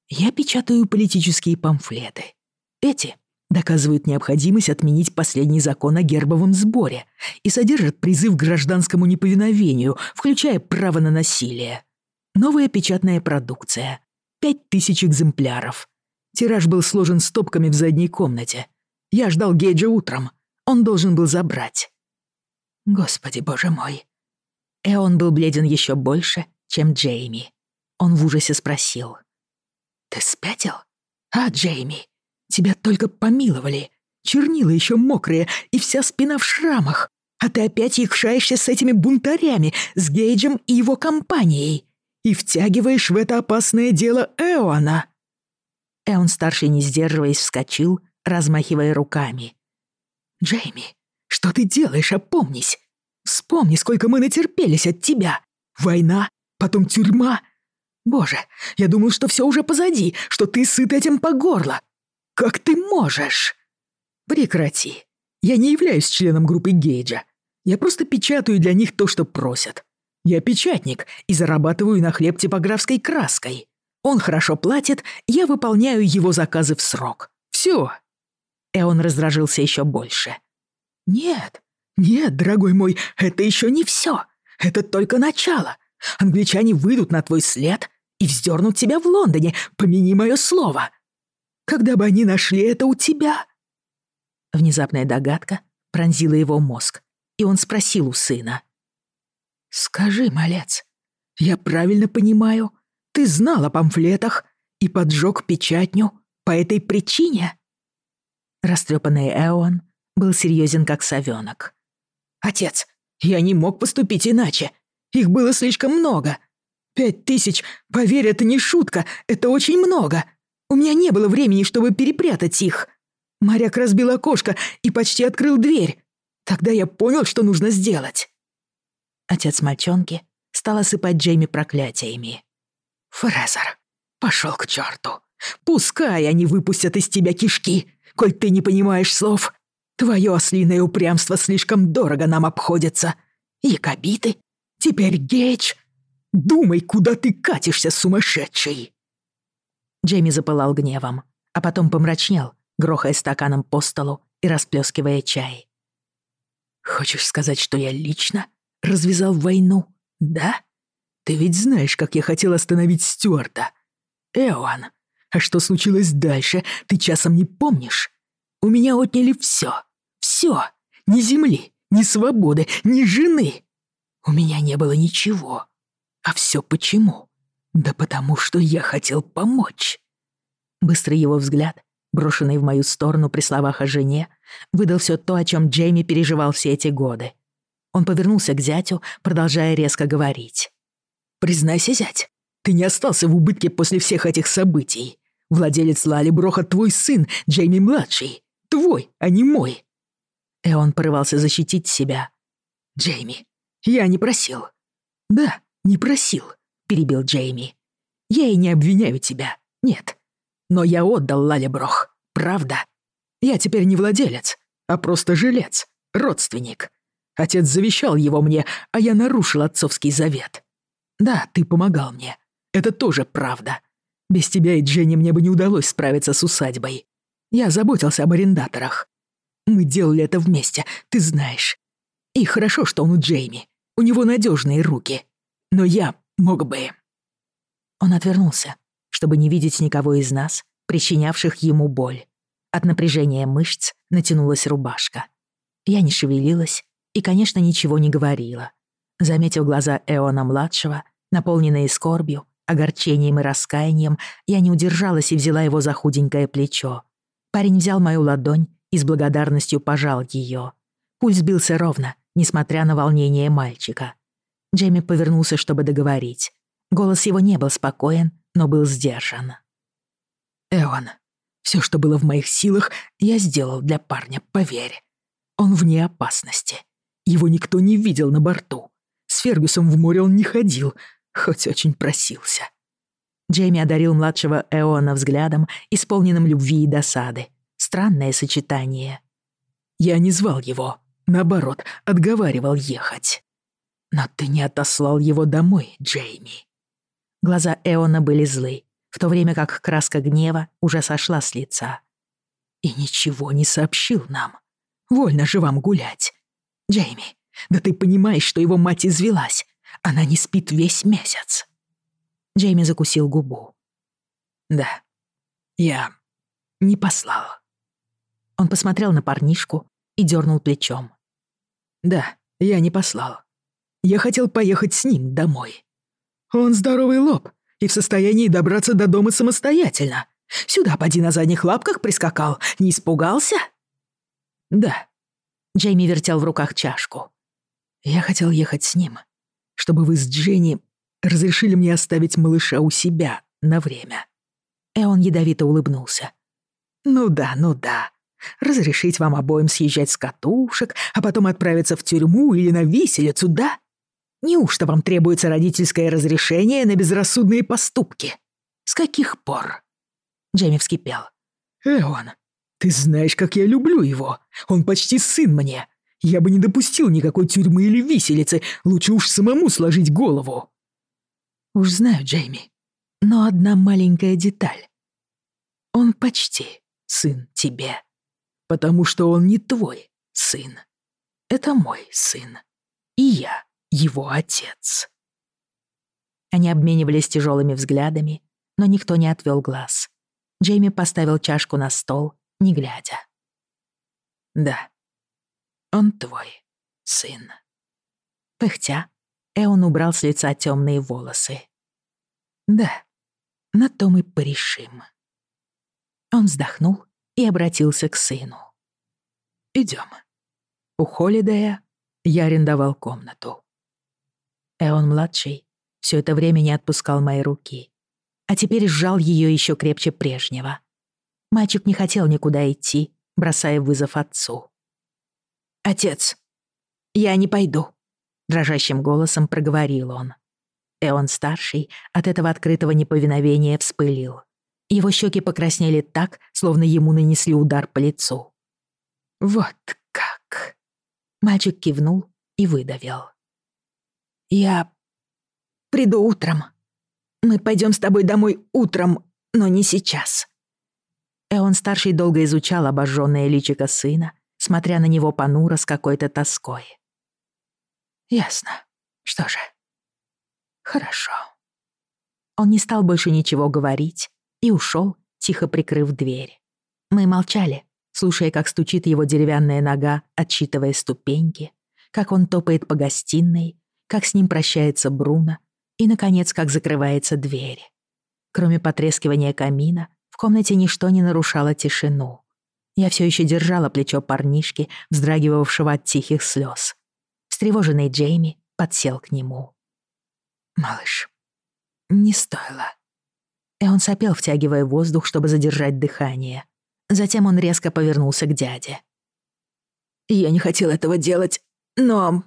«Я печатаю политические памфлеты. Эти доказывают необходимость отменить последний закон о гербовом сборе и содержат призыв к гражданскому неповиновению, включая право на насилие. Новая печатная продукция. Пять тысяч экземпляров. Тираж был сложен стопками в задней комнате. Я ждал Гейджа утром. Он должен был забрать. Господи, боже мой. Эон был бледен еще больше, чем Джейми. Он в ужасе спросил. «Ты спятил? А, Джейми, тебя только помиловали. Чернила еще мокрые и вся спина в шрамах. А ты опять якшаешься с этими бунтарями, с Гейджем и его компанией. И втягиваешь в это опасное дело Эона». Эон-старший, не сдерживаясь, вскочил, размахивая руками. «Джейми, что ты делаешь, опомнись? Вспомни, сколько мы натерпелись от тебя. Война, потом тюрьма. Боже, я думал, что все уже позади, что ты сыт этим по горло. Как ты можешь? Прекрати. Я не являюсь членом группы Гейджа. Я просто печатаю для них то, что просят. Я печатник и зарабатываю на хлеб типографской краской. Он хорошо платит, я выполняю его заказы в срок. Все. И он раздражился еще больше. Нет, «Нет, дорогой мой, это еще не все. Это только начало. Англичане выйдут на твой след и вздернут тебя в Лондоне, помяни мое слово. Когда бы они нашли это у тебя?» Внезапная догадка пронзила его мозг, и он спросил у сына. «Скажи, малец, я правильно понимаю, ты знал о памфлетах и поджег печатню по этой причине?» Растрепанный Эон был серьезен как совенок. Отец, я не мог поступить иначе. Их было слишком много. Пять тысяч, поверь, это не шутка, это очень много. У меня не было времени, чтобы перепрятать их. Моряк разбил окошко и почти открыл дверь. Тогда я понял, что нужно сделать. Отец мальчонки стал осыпать Джейми проклятиями. Фрезер, пошел к черту. Пускай они выпустят из тебя кишки, коль ты не понимаешь слов. Твое ослиное упрямство слишком дорого нам обходится. Якобиты, теперь Гейдж. Думай, куда ты катишься, сумасшедший!» Джейми запылал гневом,
а потом помрачнел, грохая стаканом по столу и расплескивая чай.
«Хочешь сказать, что я лично развязал войну, да? Ты ведь знаешь, как я хотел остановить Стюарта. Эоан, а что случилось дальше, ты часом не помнишь? У меня отняли все все. Ни земли, ни свободы, ни жены. У меня не было ничего. А все почему? Да потому что я хотел помочь.
Быстрый его взгляд, брошенный в мою сторону при словах о жене, выдал все то, о чем Джейми переживал все эти годы. Он повернулся к зятю, продолжая резко говорить.
«Признайся, зять, ты не остался в убытке после всех этих событий. Владелец Лали Броха твой сын, Джейми-младший. Твой, а не мой.
Эон порывался защитить себя.
«Джейми, я не просил». «Да, не просил», — перебил Джейми. «Я и не обвиняю тебя, нет. Но я отдал Лалеброх, правда. Я теперь не владелец, а просто жилец, родственник. Отец завещал его мне, а я нарушил отцовский завет. Да, ты помогал мне. Это тоже правда. Без тебя и Дженни мне бы не удалось справиться с усадьбой. Я заботился об арендаторах. Мы делали это вместе, ты знаешь. И хорошо, что он у Джейми. У него надежные руки. Но я мог бы...»
Он отвернулся, чтобы не видеть никого из нас, причинявших ему боль. От напряжения мышц натянулась рубашка. Я не шевелилась и, конечно, ничего не говорила. Заметив глаза Эона-младшего, наполненные скорбью, огорчением и раскаянием, я не удержалась и взяла его за худенькое плечо. Парень взял мою ладонь и с благодарностью пожал ее. Пульс бился ровно, несмотря на волнение мальчика. Джейми повернулся, чтобы договорить. Голос его не был спокоен, но был сдержан.
«Эван, все, что было в моих силах, я сделал для парня, поверь. Он вне опасности. Его никто не видел на борту. С Фергюсом в море он не ходил, хоть очень просился».
Джейми одарил младшего Эона взглядом, исполненным любви и досады, Странное сочетание.
«Я не звал его. Наоборот, отговаривал ехать». «Но ты не отослал его домой, Джейми».
Глаза Эона были злы, в то время как краска гнева уже сошла с лица.
«И ничего не сообщил нам. Вольно же вам гулять. Джейми, да ты понимаешь, что его мать извелась. Она не спит весь месяц».
Джейми закусил губу.
«Да, я не послал».
Он посмотрел на парнишку и дернул плечом.
«Да, я не послал. Я хотел поехать с ним домой. Он здоровый лоб и в состоянии добраться до дома самостоятельно. Сюда поди на задних лапках прискакал, не испугался?» «Да».
Джейми вертел в руках чашку.
«Я хотел ехать с ним, чтобы вы с Дженни разрешили мне оставить малыша у себя на время».
И он ядовито улыбнулся.
«Ну да, ну да. Разрешить вам обоим съезжать с катушек, а потом отправиться в тюрьму или на виселицу, да? Неужто вам требуется родительское разрешение на безрассудные поступки? С каких пор?» Джейми вскипел. «Леон, ты знаешь, как я люблю его. Он почти сын мне. Я бы не допустил никакой тюрьмы или виселицы. Лучше уж самому сложить голову». «Уж знаю, Джейми. Но одна маленькая деталь. Он почти сын тебе» потому что он не твой сын. Это мой сын. И я его отец».
Они обменивались тяжелыми взглядами, но никто не отвел глаз. Джейми поставил чашку на стол, не глядя.
«Да, он твой сын».
Пыхтя, Эон убрал с лица темные волосы.
«Да, на то мы порешим».
Он вздохнул и обратился к сыну.
«Идем. У Холидея я арендовал комнату».
Эон-младший все это время не отпускал мои руки, а теперь сжал ее еще крепче прежнего. Мальчик не хотел никуда идти, бросая вызов отцу.
«Отец, я не пойду», — дрожащим голосом проговорил он.
Эон-старший от этого открытого неповиновения вспылил. Его щеки покраснели так, словно ему нанесли удар по лицу.
«Вот как!»
Мальчик кивнул и выдавил.
«Я приду утром. Мы пойдем с тобой домой утром, но не сейчас».
Эон-старший долго изучал обожженное личико сына, смотря на него понуро с какой-то тоской. «Ясно. Что же? Хорошо». Он не стал больше ничего говорить, и ушел, тихо прикрыв дверь. Мы молчали, слушая, как стучит его деревянная нога, отсчитывая ступеньки, как он топает по гостиной, как с ним прощается Бруно и, наконец, как закрывается дверь. Кроме потрескивания камина, в комнате ничто не нарушало тишину. Я все еще держала плечо парнишки, вздрагивавшего от тихих слез. Встревоженный Джейми подсел к нему. «Малыш, не стоило», и он сопел, втягивая воздух, чтобы задержать дыхание. Затем он резко повернулся к дяде. «Я не хотел этого делать, но...»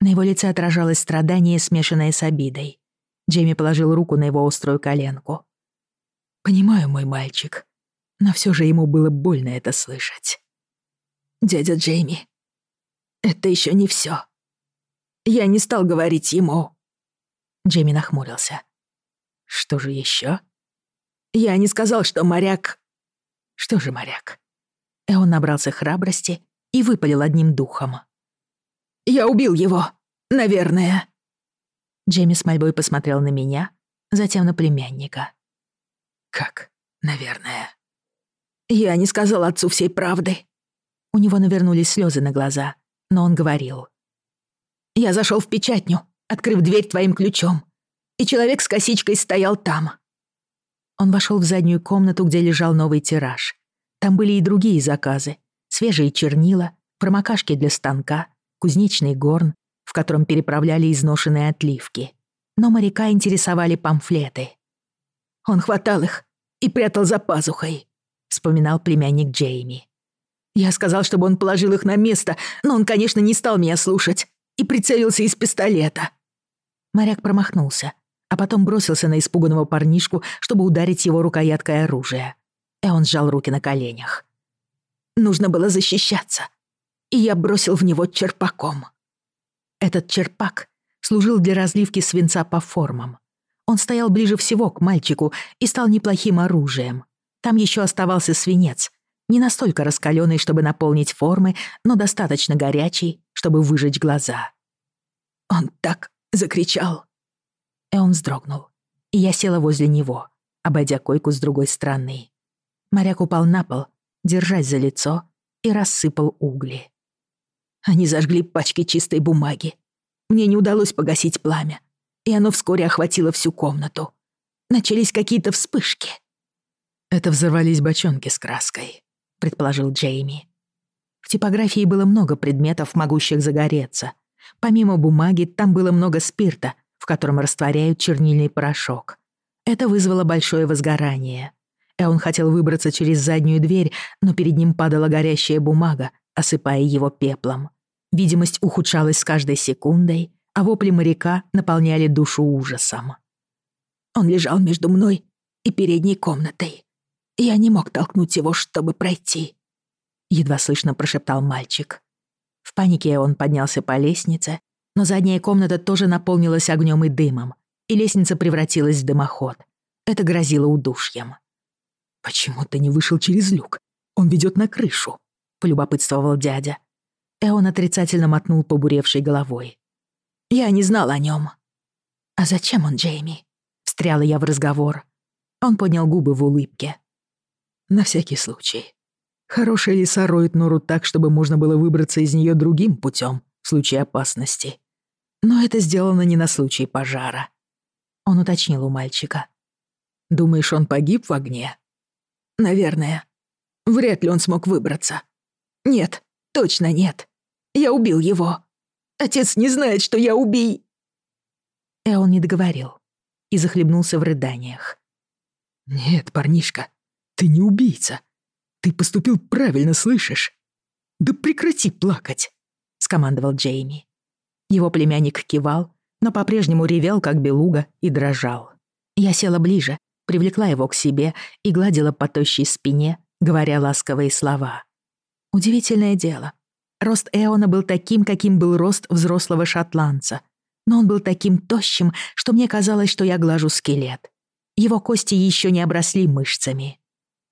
На его лице отражалось страдание, смешанное с обидой. Джейми положил руку на его острую коленку. «Понимаю, мой мальчик, но все же ему было больно это слышать». «Дядя Джейми, это еще не все. Я не стал говорить ему». Джейми нахмурился. Что же еще? Я не сказал, что моряк... Что же моряк? Эон набрался храбрости и выпалил одним духом. «Я убил его! Наверное!» Джейми с мольбой посмотрел на меня, затем на племянника. «Как, наверное?» «Я не сказал отцу всей правды». У него навернулись слезы на глаза, но он говорил. «Я зашел в печатню, открыв дверь твоим ключом и человек с косичкой стоял там». Он вошел в заднюю комнату, где лежал новый тираж. Там были и другие заказы. Свежие чернила, промокашки для станка, кузнечный горн, в котором переправляли изношенные отливки. Но моряка интересовали памфлеты. Он хватал их и прятал за пазухой, вспоминал племянник Джейми. Я сказал, чтобы он положил их на место, но он, конечно, не стал меня слушать и прицелился из пистолета. Моряк промахнулся, а потом бросился на испуганного парнишку, чтобы ударить его рукояткой оружия. И он сжал руки на коленях. Нужно было защищаться, и я бросил в него черпаком. Этот черпак служил для разливки свинца по формам. Он стоял ближе всего к мальчику и стал неплохим оружием. Там еще оставался свинец, не настолько раскаленный, чтобы наполнить формы, но достаточно горячий, чтобы выжечь глаза. Он так закричал, и он вздрогнул. Я села возле него, обойдя койку с другой стороны. Моряк упал на пол, держась за лицо, и рассыпал угли. Они зажгли пачки чистой бумаги. Мне не удалось погасить пламя, и оно вскоре охватило всю комнату. Начались какие-то вспышки. «Это взорвались бочонки с краской», — предположил Джейми. В типографии было много предметов, могущих загореться. Помимо бумаги, там было много спирта — котором растворяют чернильный порошок. Это вызвало большое возгорание. Эон хотел выбраться через заднюю дверь, но перед ним падала горящая бумага, осыпая его пеплом. Видимость ухудшалась с каждой секундой, а вопли моряка наполняли душу ужасом. Он лежал между мной и передней комнатой. Я не мог толкнуть его, чтобы пройти. Едва слышно прошептал мальчик. В панике он поднялся по лестнице но задняя комната тоже наполнилась огнем и дымом, и лестница превратилась в дымоход. Это грозило удушьем. «Почему ты не вышел через люк? Он ведет на крышу», — полюбопытствовал дядя. Эон отрицательно мотнул побуревшей головой. «Я не знал о нем. «А зачем он, Джейми?» — встряла я в разговор. Он поднял губы в улыбке. «На всякий случай. Хорошие леса роют нору так, чтобы можно было выбраться из нее другим путем в случае опасности. Но это сделано не на случай пожара. Он уточнил у мальчика. Думаешь, он погиб в огне? Наверное. Вряд ли он смог выбраться. Нет, точно нет. Я убил его. Отец не знает, что я убий. Эон не договорил и захлебнулся в рыданиях. «Нет, парнишка, ты не убийца. Ты поступил правильно, слышишь? Да прекрати плакать!» — скомандовал Джейми. Его племянник кивал, но по-прежнему ревел, как белуга, и дрожал. Я села ближе, привлекла его к себе и гладила по тощей спине, говоря ласковые слова. Удивительное дело. Рост Эона был таким, каким был рост взрослого шотландца. Но он был таким тощим, что мне казалось, что я глажу скелет. Его кости еще не обросли мышцами.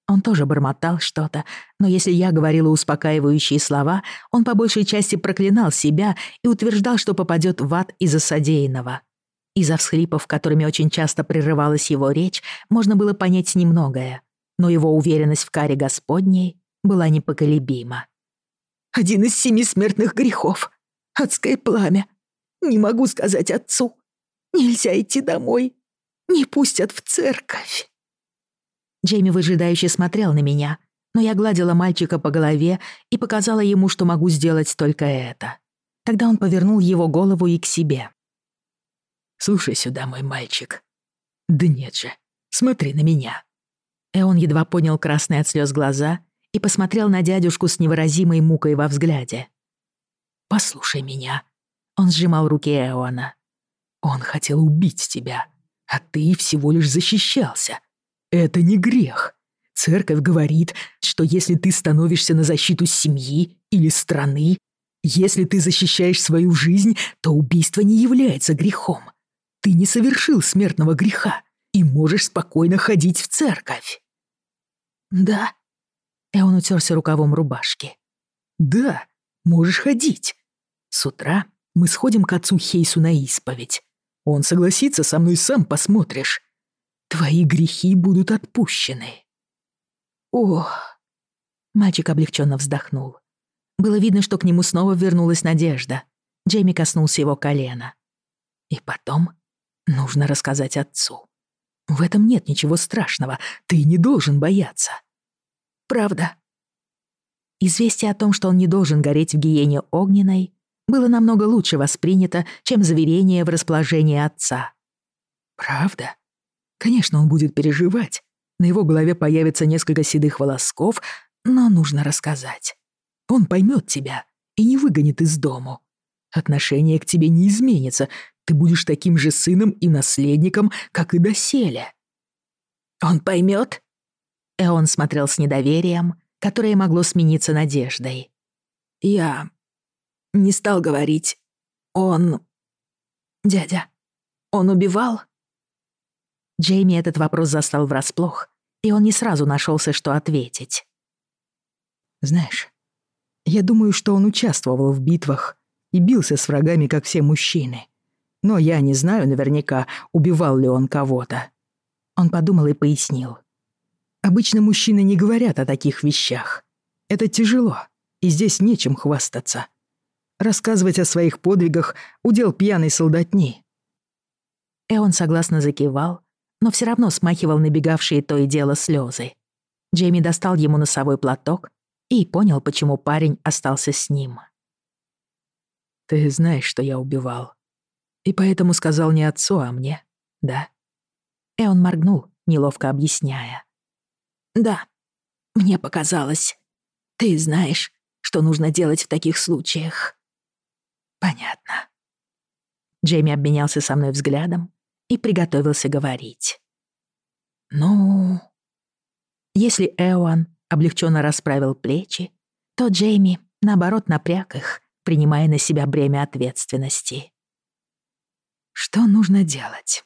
Он тоже бормотал что-то, но если я говорила успокаивающие слова, он по большей части проклинал себя и утверждал, что попадет в ад из-за содеянного. Из-за всхлипов, которыми очень часто прерывалась его речь, можно было понять немногое, но его уверенность в каре Господней была непоколебима. «Один из семи смертных грехов. Адское пламя. Не могу сказать отцу. Нельзя идти домой. Не пустят в церковь». Джейми выжидающе смотрел на меня, но я гладила мальчика по голове и показала ему, что могу сделать только это. Тогда он повернул его голову и к себе.
«Слушай сюда, мой мальчик. Да нет же, смотри на меня».
Эон едва понял красные от слез глаза и посмотрел на дядюшку с невыразимой мукой во взгляде. «Послушай меня». Он сжимал руки Эона.
«Он хотел убить тебя, а ты всего лишь защищался, это не грех. Церковь говорит, что если ты становишься на защиту семьи или страны, если ты защищаешь свою жизнь, то убийство не является грехом. Ты не совершил смертного греха и можешь спокойно ходить в церковь.
Да. И он утерся рукавом рубашки.
Да, можешь ходить. С утра мы сходим к отцу Хейсу на исповедь. Он согласится со мной, сам посмотришь твои грехи будут отпущены».
«О!» Мальчик облегченно вздохнул. Было видно, что к нему снова вернулась надежда. Джейми коснулся его колена. «И потом нужно рассказать отцу. В этом нет ничего страшного, ты не должен бояться». «Правда». Известие о том, что он не должен гореть в гиене огненной, было намного лучше воспринято, чем заверение в расположении отца.
«Правда?» Конечно, он будет переживать. На его голове появится несколько седых волосков, но нужно рассказать. Он поймет тебя и не выгонит из дому. Отношение к тебе не изменится. Ты будешь таким же сыном и наследником, как и доселе.
Он поймет? Эон смотрел с недоверием, которое могло смениться надеждой. Я не стал говорить. Он... Дядя, он убивал? Джейми этот вопрос застал врасплох, и он не сразу нашелся, что ответить.
«Знаешь, я думаю, что он участвовал в битвах и бился с врагами, как все мужчины. Но я не знаю наверняка, убивал ли он кого-то». Он подумал и пояснил. «Обычно мужчины не говорят о таких вещах. Это тяжело, и здесь нечем хвастаться. Рассказывать о своих подвигах — удел пьяной солдатни».
Эон согласно закивал, но все равно смахивал набегавшие то и дело слезы. Джейми достал ему носовой платок и понял, почему парень остался с ним.
«Ты знаешь, что я убивал. И поэтому сказал не отцу, а мне, да?»
И он моргнул, неловко объясняя. «Да, мне показалось. Ты знаешь, что нужно делать в таких случаях». «Понятно». Джейми обменялся со мной взглядом и приготовился говорить. «Ну...» Если Эоан облегченно расправил плечи, то Джейми, наоборот, напряг их, принимая на себя бремя ответственности. Что нужно делать?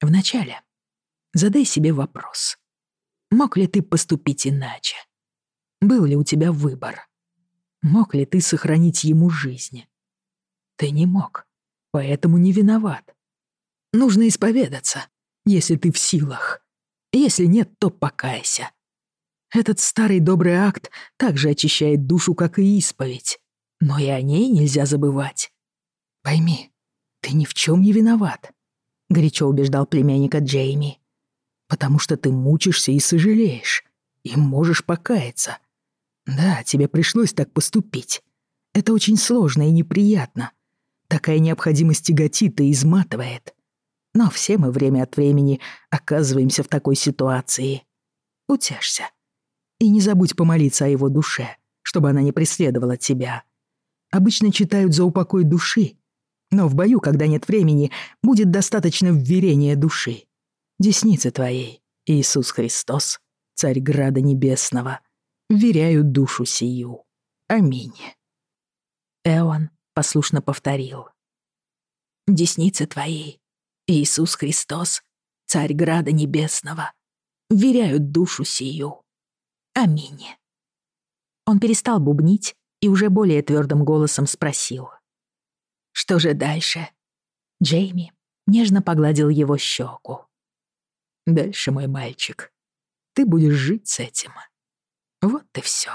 Вначале задай себе вопрос. Мог ли ты поступить иначе? Был ли у тебя выбор? Мог ли ты сохранить ему жизнь? Ты не мог, поэтому не виноват. Нужно исповедаться, если ты в силах. Если нет, то покайся. Этот старый добрый акт также очищает душу, как и исповедь. Но и о ней нельзя забывать. Пойми, ты ни в чем не виноват, — горячо убеждал племянника Джейми. Потому что ты мучишься и сожалеешь. И можешь покаяться. Да, тебе пришлось так поступить. Это очень сложно и неприятно. Такая необходимость тяготит и изматывает. Но все мы время от времени оказываемся в такой ситуации. Утешься. И не забудь помолиться о его душе, чтобы она не преследовала тебя. Обычно читают за упокой души, но в бою, когда нет времени, будет достаточно вверения души. Десницы твоей, Иисус Христос, Царь Града Небесного, вверяю душу сию. Аминь. Эон послушно повторил. «Десницы твоей, Иисус Христос, Царь Града Небесного,
веряют душу сию. Аминь. Он перестал бубнить и уже более твердым голосом спросил. «Что же дальше?» Джейми нежно погладил его щеку.
«Дальше, мой мальчик, ты будешь жить с этим. Вот и все.